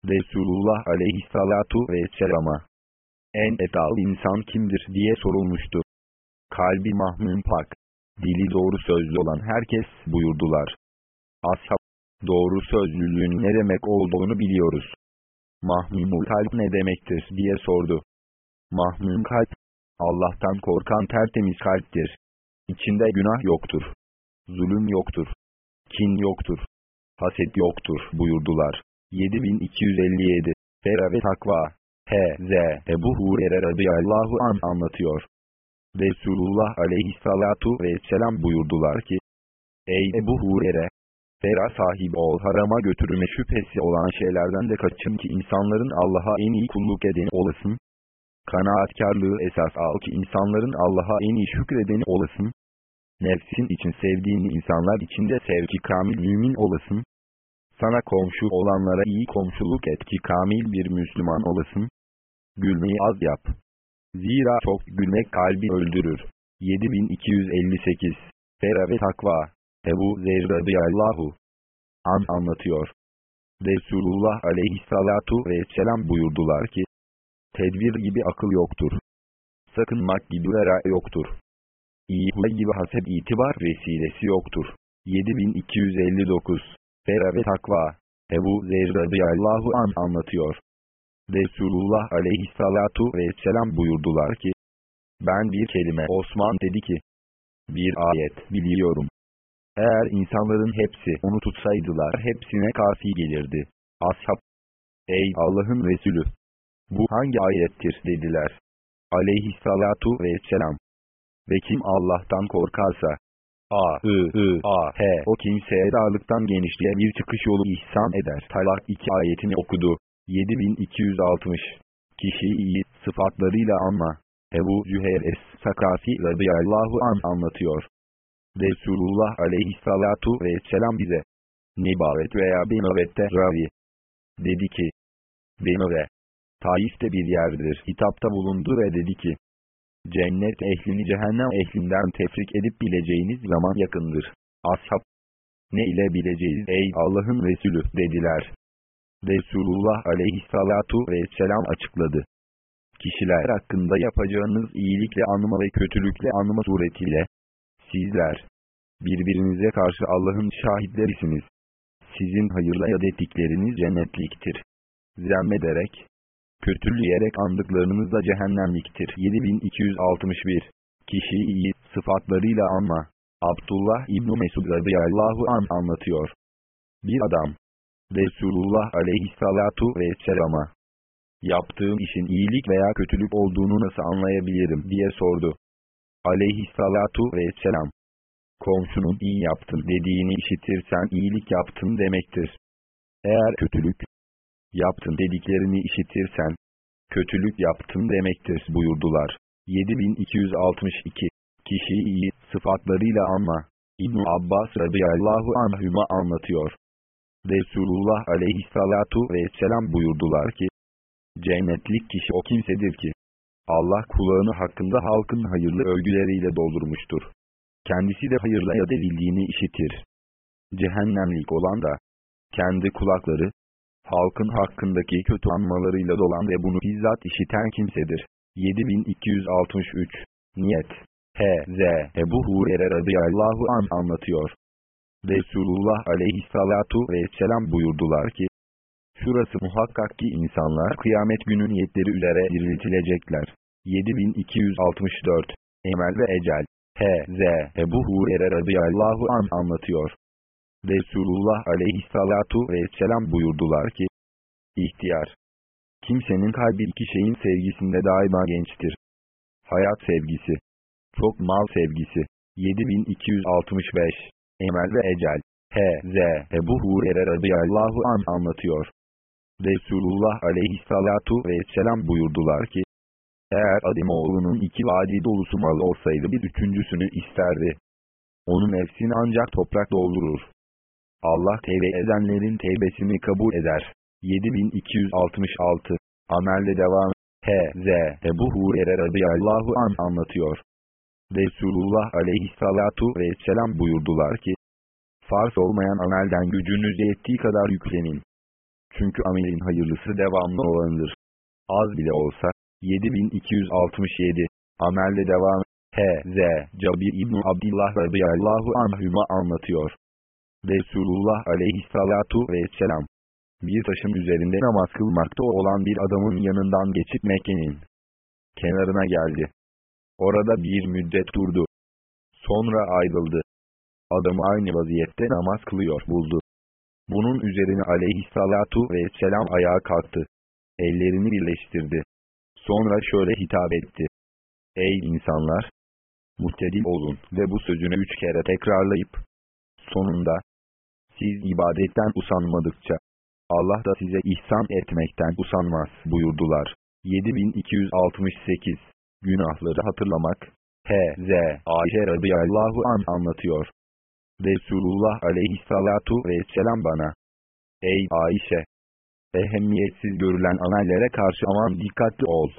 Resulullah aleyhissalatu vesselama en etal insan kimdir diye sorulmuştu. Kalbi mahmum pak, dili doğru sözlü olan herkes buyurdular. Ashab, doğru sözlülüğün ne demek olduğunu biliyoruz. Mahmumul kalp ne demektir diye sordu. Mahmum kalp, Allah'tan korkan tertemiz kalptir. İçinde günah yoktur. Zulüm yoktur. Kin yoktur. Haset yoktur buyurdular. 7257 Fera ve Takva H.Z. Ebu Hurer'e radıyallahu an anlatıyor. Resulullah aleyhissalatu vesselam buyurdular ki, Ey Ebu Hurer'e, Fera sahibi ol harama götürme şüphesi olan şeylerden de kaçın ki insanların Allah'a en iyi kulluk edeni olasın. Kanaatkarlığı esas al ki insanların Allah'a en iyi şükredeni olasın. Nefsin için sevdiğin insanlar içinde sevki kamil mümin olasın. Sana komşu olanlara iyi komşuluk et ki kamil bir Müslüman olasın. Gülmeyi az yap. Zira çok gülmek kalbi öldürür. 7258 Fera ve Takva Ebu Zer radıyallahu an anlatıyor. Resulullah aleyhissalatu vesselam buyurdular ki, tedbir gibi akıl yoktur. Sakınmak gibi vera yoktur. İyi huy gibi hasep itibar vesilesi yoktur. 7259 Fera ve Takva Ebu Zer radıyallahu an anlatıyor. Resulullah aleyhissalatu vesselam buyurdular ki, ben bir kelime Osman dedi ki, bir ayet biliyorum. Eğer insanların hepsi onu tutsaydılar hepsine kafi gelirdi. Ashab, ey Allah'ın Resulü! Bu hangi ayettir dediler. Aleyhissalatu vesselam. Ve kim Allah'tan korkarsa, A, I, I, A, H, o kimseye darlıktan genişliğe bir çıkış yolu ihsan eder. Talak 2 ayetini okudu. 7260 Kişiyi iyi sıfatlarıyla anma. Ebu Züheyr Es-Sakafi radıyallahu an anlatıyor. Resulullah aleyhissalatu vesselam bize, Nibavet veya Benovet'te ravi, dedi ki, Benove, Taif'te bir yerdir hitapta bulundu ve dedi ki, cennet ehlini cehennem ehlinden tefrik edip bileceğiniz zaman yakındır. Ashab, ne ile bileceğiz ey Allah'ın Resulü dediler. Resulullah aleyhissalatu vesselam açıkladı. Kişiler hakkında yapacağınız iyilikle anma ve kötülükle anma suretiyle, Sizler, birbirinize karşı Allah'ın şahitlerisiniz. Sizin hayırla yad ettikleriniz cennetliktir. Zemmederek, kötüleyerek andıklarınız da cehennemliktir. 7261 Kişi iyi sıfatlarıyla anma. Abdullah İbn Mesud radıyallahu an anlatıyor. Bir adam, Resulullah aleyhissalatu vesselama, yaptığım işin iyilik veya kötülük olduğunu nasıl anlayabilirim diye sordu aleyhissalatu vesselam. Komşunun iyi yaptın dediğini işitirsen iyilik yaptın demektir. Eğer kötülük yaptın dediklerini işitirsen, kötülük yaptın demektir buyurdular. 7262 Kişi iyi sıfatlarıyla anma. İbn Abbas radıyallahu anhüma anlatıyor. Resulullah aleyhissalatu vesselam buyurdular ki, Cennetlik kişi o kimsedir ki, Allah kulağını hakkında halkın hayırlı övgüleriyle doldurmuştur. Kendisi de hayırla yad edildiğini işitir. Cehennemlik olan da, kendi kulakları, halkın hakkındaki kötü anmalarıyla dolan ve bunu bizzat işiten kimsedir. 7263 Niyet H.Z. Ebu Hurer'e radıyallahu an anlatıyor. Resulullah aleyhissalatu vesselam buyurdular ki, Şurası muhakkak ki insanlar kıyamet günü niyetleri üzere diriltilecekler. 7264 Emel ve Ecel H.Z. Ebu Hurer'e radıyallahu an anlatıyor. Resulullah aleyhissalatu vesselam buyurdular ki, İhtiyar. Kimsenin kalbi iki şeyin sevgisinde daima gençtir. Hayat sevgisi. Çok mal sevgisi. 7265 Emel ve Ecel H.Z. Ebu Hurer'e radıyallahu an anlatıyor. Resulullah aleyhissalatu vesselam buyurdular ki, eğer Ademoğlunun iki vadi dolusu mal olsaydı bir üçüncüsünü isterdi. Onun nefsini ancak toprak doldurur. Allah tevbe edenlerin tevbesini kabul eder. 7266 Amelde devam H.Z. Ebu Hurer'e radıyallahu an anlatıyor. Resulullah aleyhissalatu vesselam buyurdular ki, Farz olmayan amelden gücünüz yettiği kadar yüklenin. Çünkü amelin hayırlısı devamlı olanıdır. Az bile olsa, 7267, amelde devam, H.Z. Cabir İbni Abdillah radıyallahu anhüma anlatıyor. Resulullah aleyhissalatu vesselam, bir taşın üzerinde namaz kılmakta olan bir adamın yanından geçip Mekke'nin kenarına geldi. Orada bir müddet durdu. Sonra ayrıldı. Adamı aynı vaziyette namaz kılıyor buldu. Bunun üzerine aleyhissalatu vesselam ayağa kalktı. Ellerini birleştirdi. Sonra şöyle hitap etti. Ey insanlar! Muhtedil olun ve bu sözünü üç kere tekrarlayıp, sonunda, siz ibadetten usanmadıkça, Allah da size ihsan etmekten usanmaz buyurdular. 7268 Günahları hatırlamak, H.Z. Ayşe radıyallahu an anlatıyor. Resulullah aleyhissalatu vesselam bana. Ey Ayşe! Ehemmiyetsiz görülen amellere karşı aman dikkatli ol.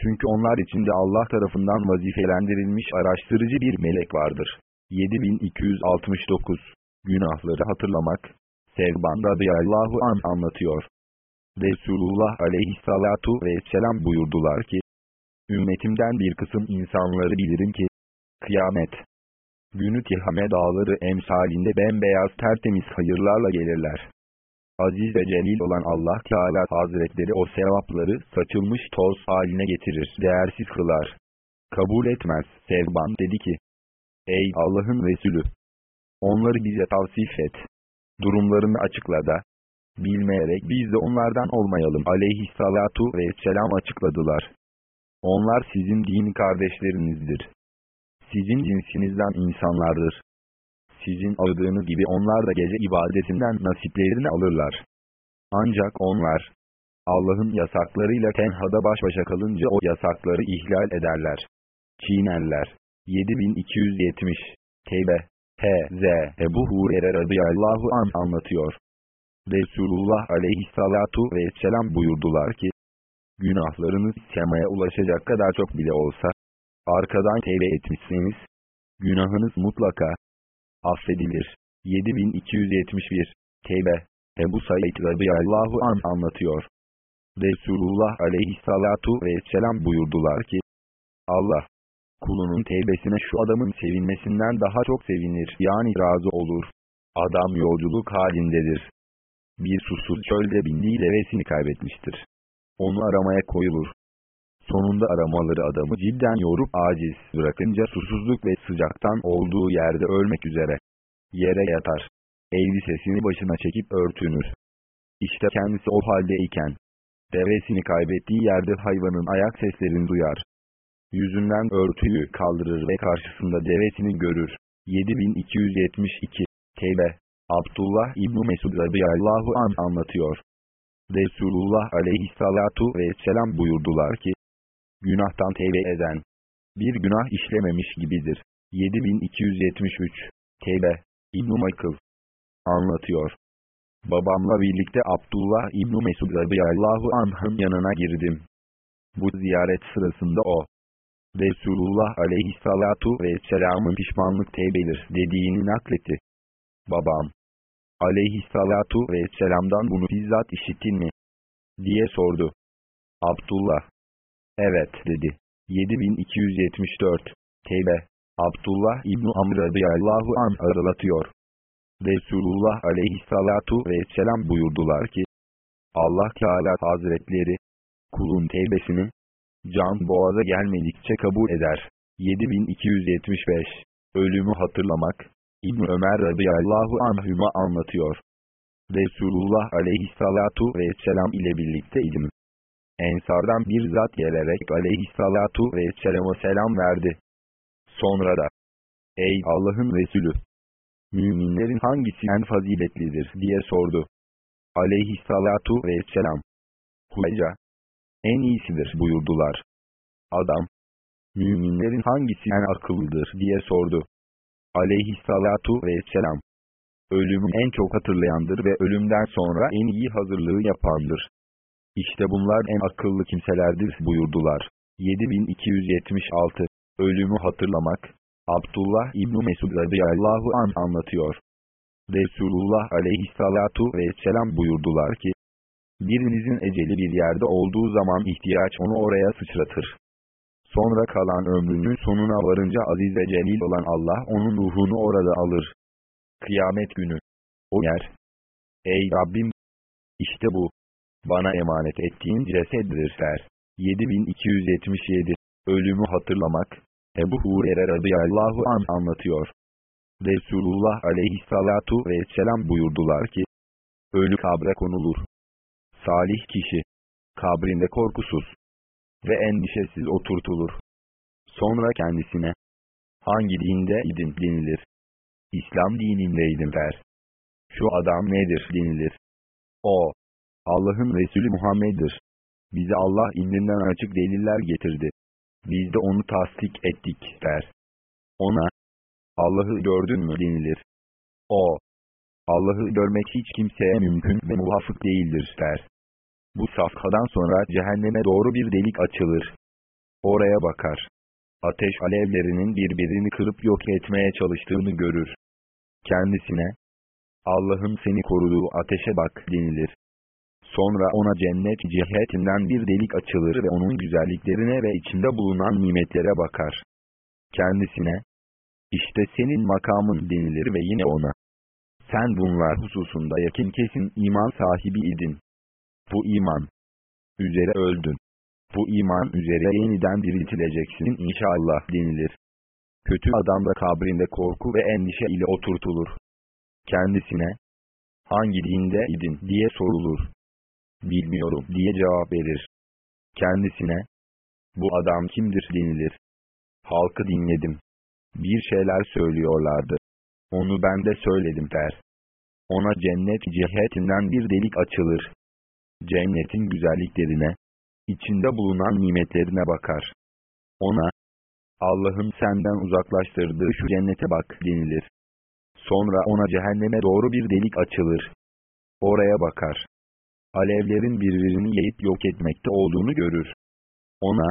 Çünkü onlar içinde Allah tarafından vazifelendirilmiş araştırıcı bir melek vardır. 7269 Günahları hatırlamak Sevban radıyallahu an anlatıyor. Resulullah aleyhissalatu vesselam buyurdular ki, Ümmetimden bir kısım insanları bilirim ki, kıyamet, günü tihame dağları emsalinde bembeyaz tertemiz hayırlarla gelirler. Aziz ve celil olan Allah Teala Hazretleri o sevapları saçılmış toz haline getirir, değersiz kılar. Kabul etmez. Sevban dedi ki, Ey Allah'ın Resulü! Onları bize tavsif et. Durumlarını açıkla da, bilmeyerek biz de onlardan olmayalım aleyhissalatu vesselam açıkladılar. Onlar sizin din kardeşlerinizdir. Sizin cinsinizden insanlardır. Sizin aradığınız gibi onlar da gece ibadetinden nasiplerini alırlar. Ancak onlar, Allah'ın yasaklarıyla tenhada baş başa kalınca o yasakları ihlal ederler. Çiğnerler. 7270 Teybe H.Z. Ebu Hurer'e radıyallahu an anlatıyor. Resulullah aleyhissalatu vesselam buyurdular ki, günahlarınız semaya ulaşacak kadar çok bile olsa, arkadan tevbe etmişseniz, günahınız mutlaka affedilir. 7271 Tevbe Ebu Said radıyallahu an anlatıyor. Resulullah aleyhissalatu vesselam buyurdular ki, Allah, kulunun tevbesine şu adamın sevinmesinden daha çok sevinir yani razı olur. Adam yolculuk halindedir. Bir susuz çölde bindiği devesini kaybetmiştir. Onu aramaya koyulur. Sonunda aramaları adamı cidden yorup aciz bırakınca susuzluk ve sıcaktan olduğu yerde ölmek üzere. Yere yatar. Elbisesini başına çekip örtünür. İşte kendisi o haldeyken, devesini kaybettiği yerde hayvanın ayak seslerini duyar. Yüzünden örtüyü kaldırır ve karşısında devesini görür. 7272 Teybe Abdullah İbn Mesud radıyallahu an anlatıyor. Resulullah aleyhissalatu vesselam buyurdular ki, günahtan tevbe eden, bir günah işlememiş gibidir. 7273 Tevbe İbn-i anlatıyor. Babamla birlikte Abdullah İbn-i Mesud radıyallahu anh'ın yanına girdim. Bu ziyaret sırasında o, Resulullah aleyhissalatu vesselamın pişmanlık tevbelir dediğini nakletti. Babam, aleyhissalatu vesselamdan bunu bizzat işittin mi? diye sordu. Abdullah, evet dedi. 7274 Teybe Abdullah İbn Amr radıyallahu an aralatıyor. Resulullah aleyhissalatu vesselam buyurdular ki, Allah Teala Hazretleri, kulun tevbesini, can boğaza gelmedikçe kabul eder. 7275 Ölümü hatırlamak, İbn Ömer radıyallahu anhüma anlatıyor. Resulullah aleyhissalatu vesselam ile birlikteydim. Ensardan bir zat gelerek aleyhissalatu vesselama selam verdi. Sonra da, Ey Allah'ın Resulü! Müminlerin hangisi en faziletlidir diye sordu. Aleyhissalatu vesselam. Huyca, en iyisidir buyurdular. Adam, müminlerin hangisi en akıllıdır diye sordu. Aleyhissalatu vesselam. Ölümü en çok hatırlayandır ve ölümden sonra en iyi hazırlığı yapandır. İşte bunlar en akıllı kimselerdir buyurdular. 7276 Ölümü hatırlamak Abdullah İbn Mesud radıyallahu an anlatıyor. Resulullah aleyhissalatu vesselam buyurdular ki, Birinizin eceli bir yerde olduğu zaman ihtiyaç onu oraya sıçratır. Sonra kalan ömrünün sonuna varınca aziz ve celil olan Allah onun ruhunu orada alır. Kıyamet günü. O yer. Ey Rabbim! İşte bu. Bana emanet ettiğin ceseddir der. 7277 Ölümü hatırlamak Ebu Hurer'e radıyallahu an anlatıyor. Resulullah aleyhissalatu vesselam buyurdular ki, Ölü kabre konulur. Salih kişi, kabrinde korkusuz ve endişesiz oturtulur. Sonra kendisine, hangi dinde idin denilir. İslam dinindeydim der. Şu adam nedir denilir. O, Allah'ın Resulü Muhammed'dir. Bize Allah indinden açık deliller getirdi. Biz de onu tasdik ettik der. Ona, Allah'ı gördün mü denilir. O, Allah'ı görmek hiç kimseye mümkün ve muvafık değildir der. Bu safhadan sonra cehenneme doğru bir delik açılır. Oraya bakar. Ateş alevlerinin birbirini kırıp yok etmeye çalıştığını görür. Kendisine, Allah'ın seni koruduğu ateşe bak denilir. Sonra ona cennet cihetinden bir delik açılır ve onun güzelliklerine ve içinde bulunan nimetlere bakar. Kendisine, işte senin makamın denilir ve yine ona, sen bunlar hususunda yakın kesin iman sahibi idin. Bu iman üzere öldün. Bu iman üzere yeniden diriltileceksin inşallah denilir. Kötü adam da kabrinde korku ve endişe ile oturtulur. Kendisine, hangi dinde idin diye sorulur. Bilmiyorum diye cevap verir. Kendisine, bu adam kimdir denilir. Halkı dinledim. Bir şeyler söylüyorlardı. Onu ben de söyledim der. Ona cennet cihetinden bir delik açılır. Cennetin güzelliklerine, içinde bulunan nimetlerine bakar. Ona, Allah'ın senden uzaklaştırdığı şu cennete bak denilir. Sonra ona cehenneme doğru bir delik açılır. Oraya bakar. Alevlerin birbirini yiyip yok etmekte olduğunu görür. Ona,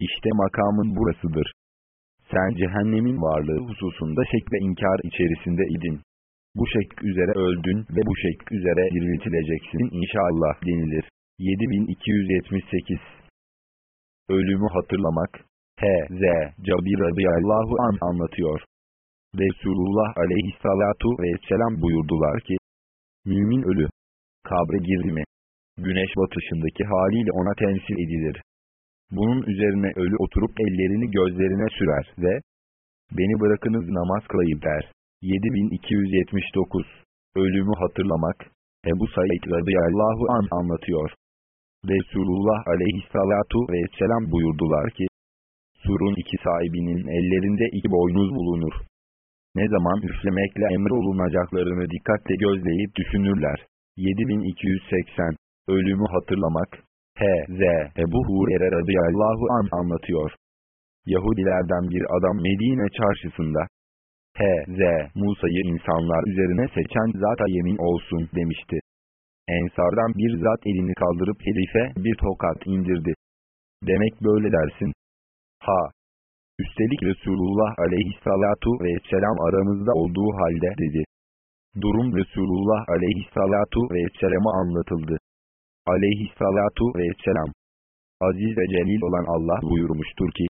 işte makamın burasıdır. Sen cehennemin varlığı hususunda şek ve inkar içerisinde idin. Bu şek üzere öldün ve bu şek üzere diriltileceksin inşallah denilir. 7278 Ölümü hatırlamak H.Z. Cabir radıyallahu an anlatıyor. Resulullah aleyhissalatu vesselam buyurdular ki, Mümin ölü, kabre girdi mi, güneş batışındaki haliyle ona temsil edilir. Bunun üzerine ölü oturup ellerini gözlerine sürer ve, beni bırakınız namaz kılayım der. 7279 Ölümü hatırlamak Ebu Said radıyallahu an anlatıyor. Resulullah aleyhissalatu vesselam buyurdular ki, Surun iki sahibinin ellerinde iki boynuz bulunur. Ne zaman üflemekle emrolunacaklarını dikkatle gözleyip düşünürler. 7280 Ölümü hatırlamak H.Z. Ebu Hurer'e radıyallahu an anlatıyor. Yahudilerden bir adam Medine çarşısında, H.Z. Musa'yı insanlar üzerine seçen zata yemin olsun demişti. Ensardan bir zat elini kaldırıp herife bir tokat indirdi. Demek böyle dersin. Ha! Üstelik Resulullah aleyhissalatu vesselam aramızda olduğu halde dedi. Durum Resulullah aleyhissalatu vesselama anlatıldı. Aleyhissalatu vesselam. Aziz ve celil olan Allah buyurmuştur ki,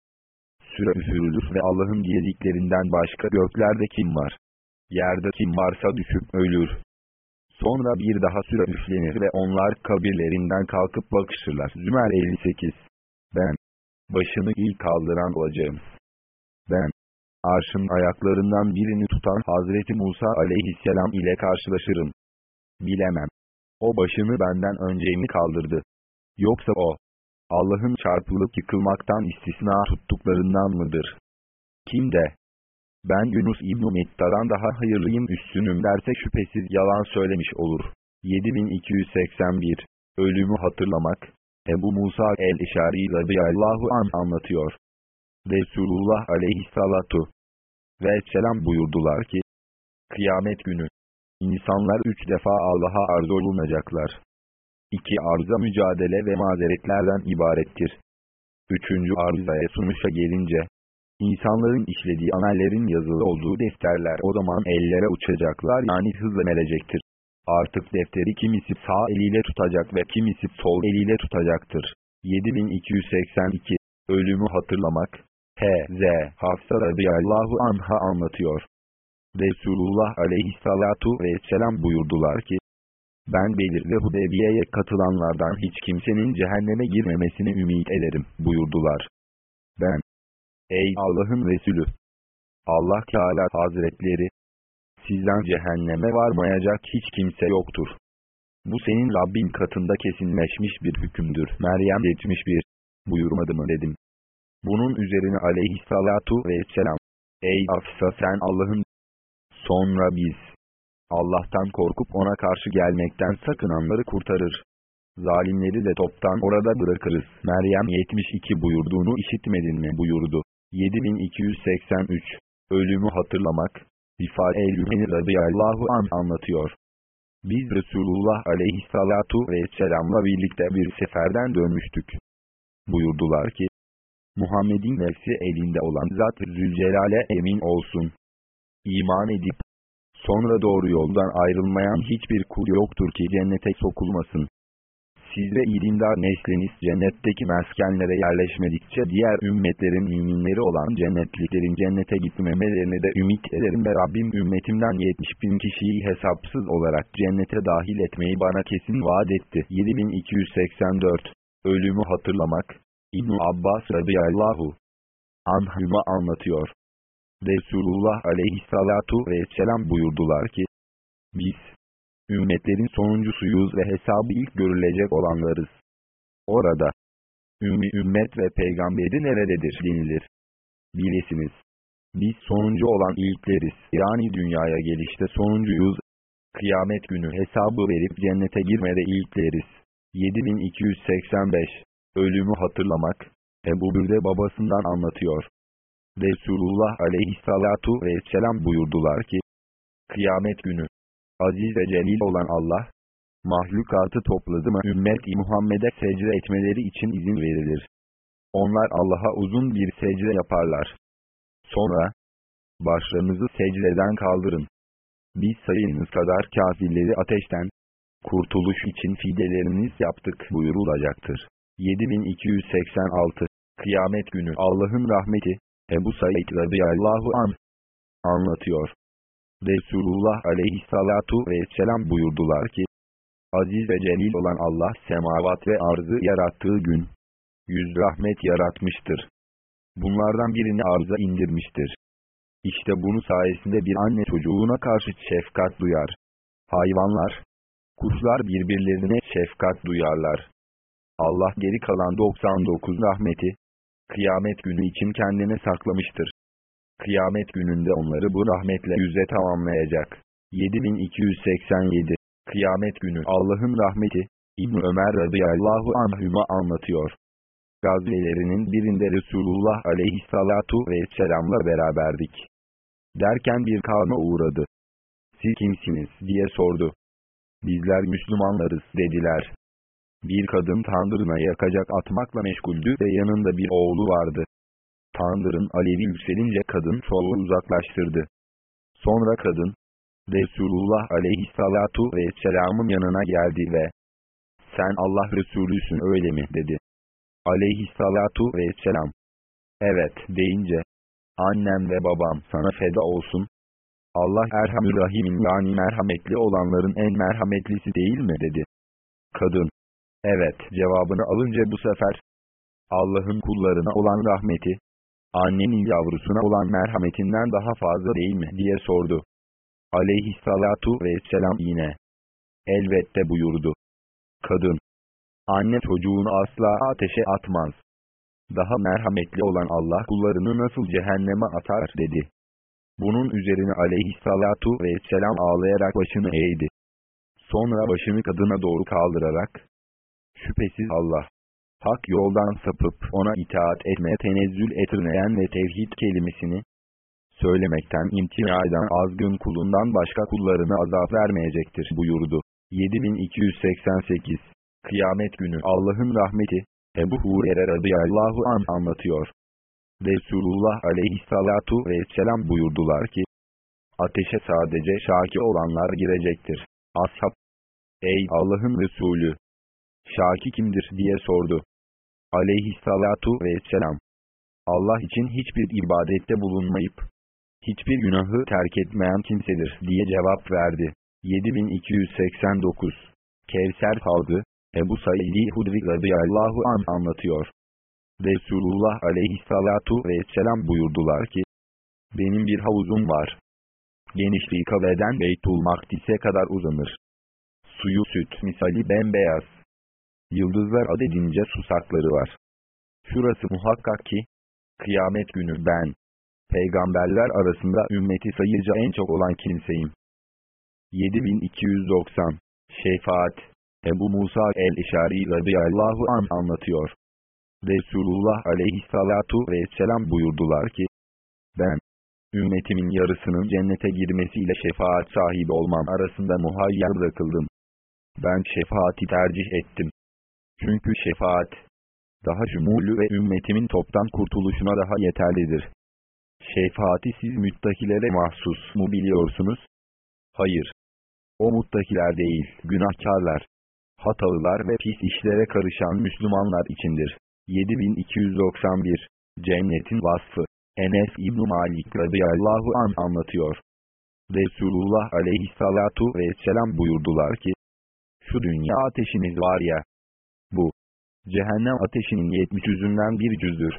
süre üfürülür ve Allah'ın diyediklerinden başka göklerde kim var? Yerde kim varsa düşüp ölür. Sonra bir daha süre üflenir ve onlar kabirlerinden kalkıp bakışırlar. Zümer 58 Ben, başını ilk kaldıran olacağım. Ben, arşın ayaklarından birini tutan Hazreti Musa aleyhisselam ile karşılaşırım. Bilemem. O başını benden önce mi kaldırdı? Yoksa o, Allah'ın çarpılıp yıkılmaktan istisna tuttuklarından mıdır? Kim de, ben Yunus İbn-i Metta'dan daha hayırlıyım üstünüm derse şüphesiz yalan söylemiş olur. 7281 Ölümü hatırlamak Ebu Musa el-İşari radıyallahu an anlatıyor. Resulullah aleyhissalatu ve selam buyurdular ki, Kıyamet günü, insanlar üç defa Allah'a arz olunacaklar iki arıza mücadele ve mazeretlerden ibarettir. Üçüncü arızaya sunuşa gelince, insanların işlediği amellerin yazılı olduğu defterler o zaman ellere uçacaklar yani hızla melecektir. Artık defteri kimisi sağ eliyle tutacak ve kimisi sol eliyle tutacaktır. 7282 Ölümü hatırlamak H.Z. Hafsa radıyallahu anha anlatıyor. Resulullah aleyhissalatu vesselam buyurdular ki, ben Belir ve Hudeybiye'ye katılanlardan hiç kimsenin cehenneme girmemesini ümit ederim buyurdular. Ben, ey Allah'ın Resulü, Allah Teala Hazretleri, sizden cehenneme varmayacak hiç kimse yoktur. Bu senin Rabbin katında kesinleşmiş bir hükümdür. Meryem 71 buyurmadı mı dedim. Bunun üzerine aleyhissalatu vesselam, ey Afsa sen Allah'ın, sonra biz, Allah'tan korkup ona karşı gelmekten sakınanları kurtarır. Zalimleri de toptan orada bırakırız. Meryem 72 buyurduğunu işitmedin mi buyurdu. 7283 Ölümü hatırlamak Rifal el-Hümeni radıyallahu an anlatıyor. Biz Resulullah aleyhissalatu vesselamla birlikte bir seferden dönmüştük. Buyurdular ki, Muhammed'in nefsi elinde olan Zat Zülcelal'e emin olsun. İman edip, sonra doğru yoldan ayrılmayan hiçbir kul yoktur ki cennete sokulmasın. Siz ve ilimdar nesliniz cennetteki meskenlere yerleşmedikçe diğer ümmetlerin müminleri olan cennetliklerin cennete gitmemelerini de ümit ederim ve Rabbim ümmetimden 70 bin kişiyi hesapsız olarak cennete dahil etmeyi bana kesin vaat etti. 7284 Ölümü hatırlamak ibn Abbas radıyallahu anhüma anlatıyor. Resulullah aleyhissalatu vesselam buyurdular ki, biz, ümmetlerin sonuncusuyuz ve hesabı ilk görülecek olanlarız. Orada, ümmi ümmet ve peygamberi nerededir denilir. Bilesiniz, biz sonuncu olan ilkleriz, yani dünyaya gelişte sonuncuyuz, kıyamet günü hesabı verip cennete girmede ilkleriz. 7285 Ölümü hatırlamak, Ebu Bürde babasından anlatıyor. Resulullah aleyhissalatu vesselam buyurdular ki, Kıyamet günü, aziz ve celil olan Allah, mahlukatı topladı mı ümmet-i Muhammed'e secde etmeleri için izin verilir. Onlar Allah'a uzun bir secde yaparlar. Sonra, başlarınızı secdeden kaldırın. Biz sayınız kadar kafirleri ateşten, kurtuluş için fideleriniz yaptık buyurulacaktır. 7286 Kıyamet günü Allah'ın rahmeti, Ebu Said radıyallahu an anlatıyor. Resulullah aleyhissalatu vesselam buyurdular ki, Aziz ve celil olan Allah semavat ve arzı yarattığı gün, yüz rahmet yaratmıştır. Bunlardan birini arza indirmiştir. İşte bunu sayesinde bir anne çocuğuna karşı şefkat duyar. Hayvanlar, kuşlar birbirlerine şefkat duyarlar. Allah geri kalan 99 rahmeti, kıyamet günü için kendine saklamıştır. Kıyamet gününde onları bu rahmetle yüze tamamlayacak. 7287 Kıyamet günü Allah'ın rahmeti, İbn Ömer radıyallahu anhüma anlatıyor. Gazvelerinin birinde Resulullah aleyhissalatu vesselamla beraberdik. Derken bir kavme uğradı. Siz kimsiniz diye sordu. Bizler Müslümanlarız dediler. Bir kadın tandırına yakacak atmakla meşguldü ve yanında bir oğlu vardı. Tandırın alevi yükselince kadın çoğu uzaklaştırdı. Sonra kadın, Resulullah aleyhissalatu vesselamın yanına geldi ve, sen Allah Resulüsün öyle mi dedi. Aleyhissalatu vesselam, evet deyince, annem ve babam sana feda olsun. Allah Erhamür Rahim'in yani merhametli olanların en merhametlisi değil mi dedi. Kadın, evet cevabını alınca bu sefer, Allah'ın kullarına olan rahmeti, annenin yavrusuna olan merhametinden daha fazla değil mi diye sordu. Aleyhissalatu vesselam yine. Elbette buyurdu. Kadın. Anne çocuğunu asla ateşe atmaz. Daha merhametli olan Allah kullarını nasıl cehenneme atar dedi. Bunun üzerine aleyhissalatu vesselam ağlayarak başını eğdi. Sonra başını kadına doğru kaldırarak, şüphesiz Allah, hak yoldan sapıp ona itaat etmeye tenezzül etmeyen ve tevhid kelimesini söylemekten imtina eden azgın kulundan başka kullarını azap vermeyecektir buyurdu. 7288 Kıyamet günü Allah'ın rahmeti Ebu Hurer'e radıyallahu an anlatıyor. Resulullah aleyhissalatu vesselam buyurdular ki, Ateşe sadece şaki olanlar girecektir. Ashab, ey Allah'ın Resulü, Şaki kimdir diye sordu. Aleyhissalatu vesselam. Allah için hiçbir ibadette bulunmayıp, hiçbir günahı terk etmeyen kimsedir diye cevap verdi. 7289 Kevser halkı, Ebu Said-i Hudri radıyallahu an anlatıyor. Resulullah aleyhissalatu vesselam buyurdular ki, benim bir havuzum var. Genişliği kaveden Beytul Makdis'e kadar uzanır. Suyu süt misali bembeyaz. Yıldızlar adedince susakları var. Şurası muhakkak ki, kıyamet günü ben, peygamberler arasında ümmeti sayıca en çok olan kimseyim. 7290 Şefaat Ebu Musa el-İşari radıyallahu an anlatıyor. Resulullah aleyhissalatu vesselam buyurdular ki, ben, ümmetimin yarısının cennete girmesiyle şefaat sahibi olmam arasında muhayyer bırakıldım. Ben şefaati tercih ettim. Çünkü şefaat, daha cumhurlu ve ümmetimin toptan kurtuluşuna daha yeterlidir. Şefaati siz müttakilere mahsus mu biliyorsunuz? Hayır. O muttakiler değil, günahkarlar, hatalılar ve pis işlere karışan Müslümanlar içindir. 7291 Cennetin Vasfı Enes İbn Malik radıyallahu an anlatıyor. Resulullah aleyhissalatu vesselam buyurdular ki, şu dünya ateşiniz var ya, cehennem ateşinin yetmiş yüzünden bir cüzdür.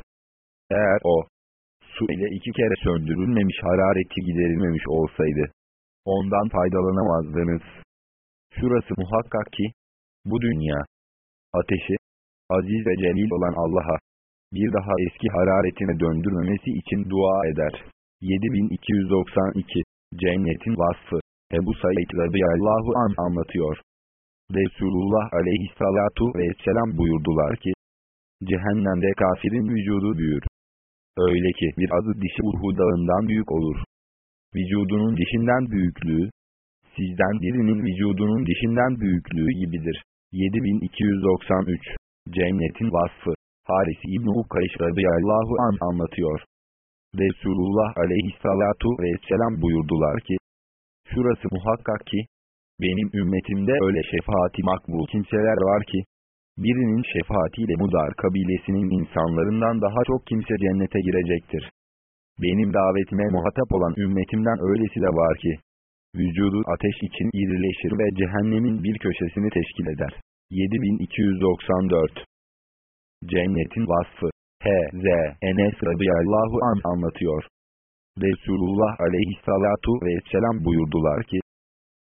Eğer o, su ile iki kere söndürülmemiş harareti giderilmemiş olsaydı, ondan faydalanamazdınız. Şurası muhakkak ki, bu dünya, ateşi, aziz ve celil olan Allah'a, bir daha eski hararetine döndürmemesi için dua eder. 7292 Cennetin Vasfı Ebu Said radıyallahu an anlatıyor. Resulullah aleyhissalatu vesselam buyurdular ki, Cehennemde kafirin vücudu büyür. Öyle ki bir adı dişi Uhud dağından büyük olur. Vücudunun dişinden büyüklüğü, sizden birinin vücudunun dişinden büyüklüğü gibidir. 7293 Cennetin Vasfı Haris İbn-i Ukayş radıyallahu an anlatıyor. Resulullah aleyhissalatu vesselam buyurdular ki, Şurası muhakkak ki, benim ümmetimde öyle şefaati makbul kimseler var ki, birinin şefaatiyle Mudar kabilesinin insanlarından daha çok kimse cennete girecektir. Benim davetime muhatap olan ümmetimden öylesi de var ki, vücudu ateş için irileşir ve cehennemin bir köşesini teşkil eder. 7294 Cennetin Vasfı H.Z. Enes radıyallahu an anlatıyor. Resulullah aleyhissalatu vesselam buyurdular ki,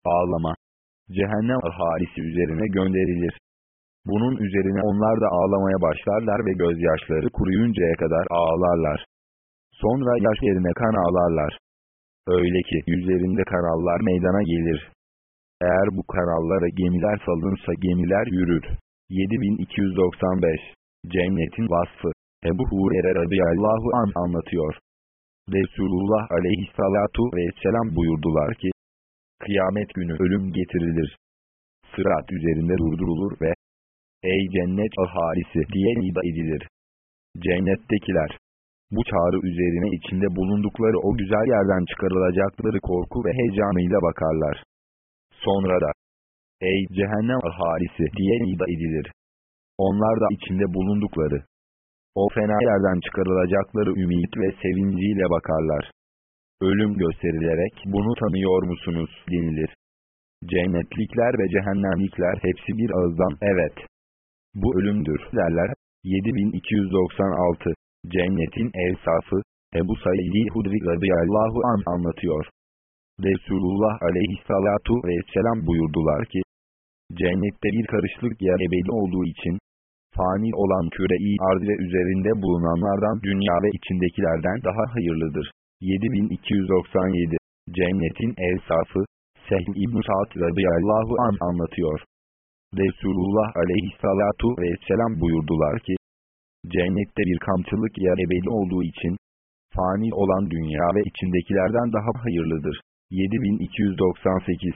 Ağlama, cehennem ahalisi üzerine gönderilir. Bunun üzerine onlar da ağlamaya başlarlar ve gözyaşları kuruyuncaya kadar ağlarlar. Sonra yaş yerine kan ağlarlar. Öyle ki yüzlerinde kanallar meydana gelir. Eğer bu kanallara gemiler salınsa gemiler yürür. 7295 Cennetin Vasfı Ebu Hurer'e radıyallahu an anlatıyor. Resulullah aleyhissalatu vesselam buyurdular ki, Kıyamet günü ölüm getirilir. Sırat üzerinde durdurulur ve Ey cennet ahalisi diye nida edilir. Cennettekiler, bu çağrı üzerine içinde bulundukları o güzel yerden çıkarılacakları korku ve heyecanıyla bakarlar. Sonra da, ey cehennem ahalisi diye nida edilir. Onlar da içinde bulundukları, o fena yerden çıkarılacakları ümit ve sevinciyle bakarlar. Ölüm gösterilerek bunu tanıyor musunuz denilir. Cennetlikler ve cehennemlikler hepsi bir ağızdan evet. Bu ölümdür derler. 7296 Cennetin evsafı Ebu Said-i Hudri radıyallahu an anlatıyor. Resulullah aleyhissalatu vesselam buyurdular ki, Cennette bir karışlık yer ebedi olduğu için, fani olan küre-i arz ve üzerinde bulunanlardan dünya ve içindekilerden daha hayırlıdır. 7297 Cennetin evsafı Sehl İbn Sa'd radıyallahu an anlatıyor. Resulullah aleyhissalatu vesselam buyurdular ki, Cennette bir kamçılık yer ebedi olduğu için, fani olan dünya ve içindekilerden daha hayırlıdır. 7298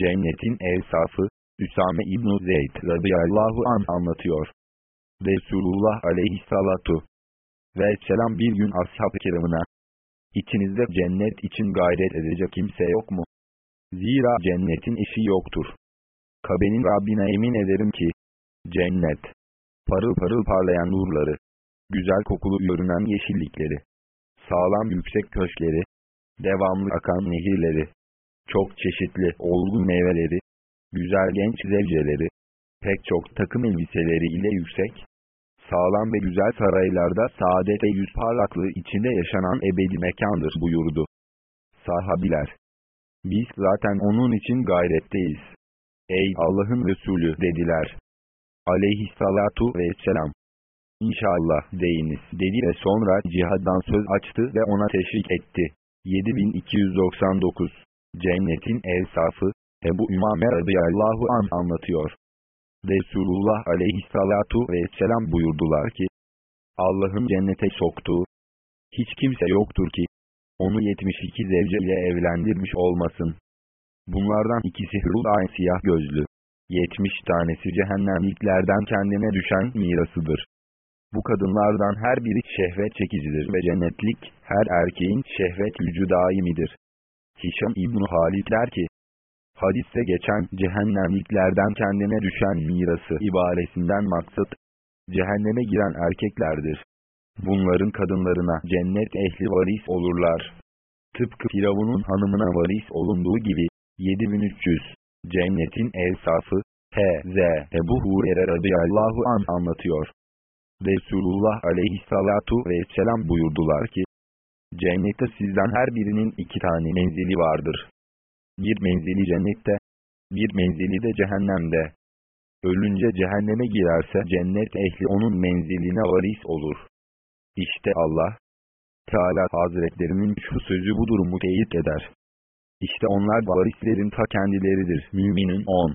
Cennetin evsafı Üsame İbn Zeyd radıyallahu an anlatıyor. Resulullah aleyhissalatu vesselam bir gün ashab-ı kiramına, İçinizde cennet için gayret edecek kimse yok mu? Zira cennetin eşi yoktur. Kabe'nin Rabbine emin ederim ki, cennet, parıl parıl parlayan nurları, güzel kokulu görünen yeşillikleri, sağlam yüksek köşkleri, devamlı akan nehirleri, çok çeşitli olgun meyveleri, güzel genç zevceleri, pek çok takım elbiseleri ile yüksek, sağlam ve güzel saraylarda saadet ve yüz parlaklığı içinde yaşanan ebedi mekandır buyurdu. Sahabiler, biz zaten onun için gayretteyiz. Ey Allah'ın Resulü dediler. Aleyhissalatu vesselam. İnşallah deyiniz dedi ve sonra cihaddan söz açtı ve ona teşvik etti. 7299 Cennetin Evsafı Ebu Ümame radıyallahu an anlatıyor. Resulullah aleyhissalatu vesselam buyurdular ki, Allah'ın cennete soktuğu, hiç kimse yoktur ki, onu 72 zevce ile evlendirmiş olmasın. Bunlardan ikisi hırul siyah gözlü. 70 tanesi cehennemliklerden kendine düşen mirasıdır. Bu kadınlardan her biri şehvet çekicidir ve cennetlik, her erkeğin şehvet gücü daimidir. Hişam İbn Halid der ki, hadiste geçen cehennemliklerden kendine düşen mirası ibaresinden maksat, cehenneme giren erkeklerdir. Bunların kadınlarına cennet ehli varis olurlar. Tıpkı Firavun'un hanımına varis olunduğu gibi, 7300, cennetin evsafı, H.Z. Ebu Hurer'e radıyallahu an anlatıyor. Resulullah aleyhissalatu vesselam buyurdular ki, Cennette sizden her birinin iki tane menzili vardır. Bir menzili cennette, bir menzili de cehennemde. Ölünce cehenneme girerse cennet ehli onun menziline varis olur. İşte Allah, Teala Hazretlerinin şu sözü bu durumu teyit eder. İşte onlar varislerin ta kendileridir. Müminin 10.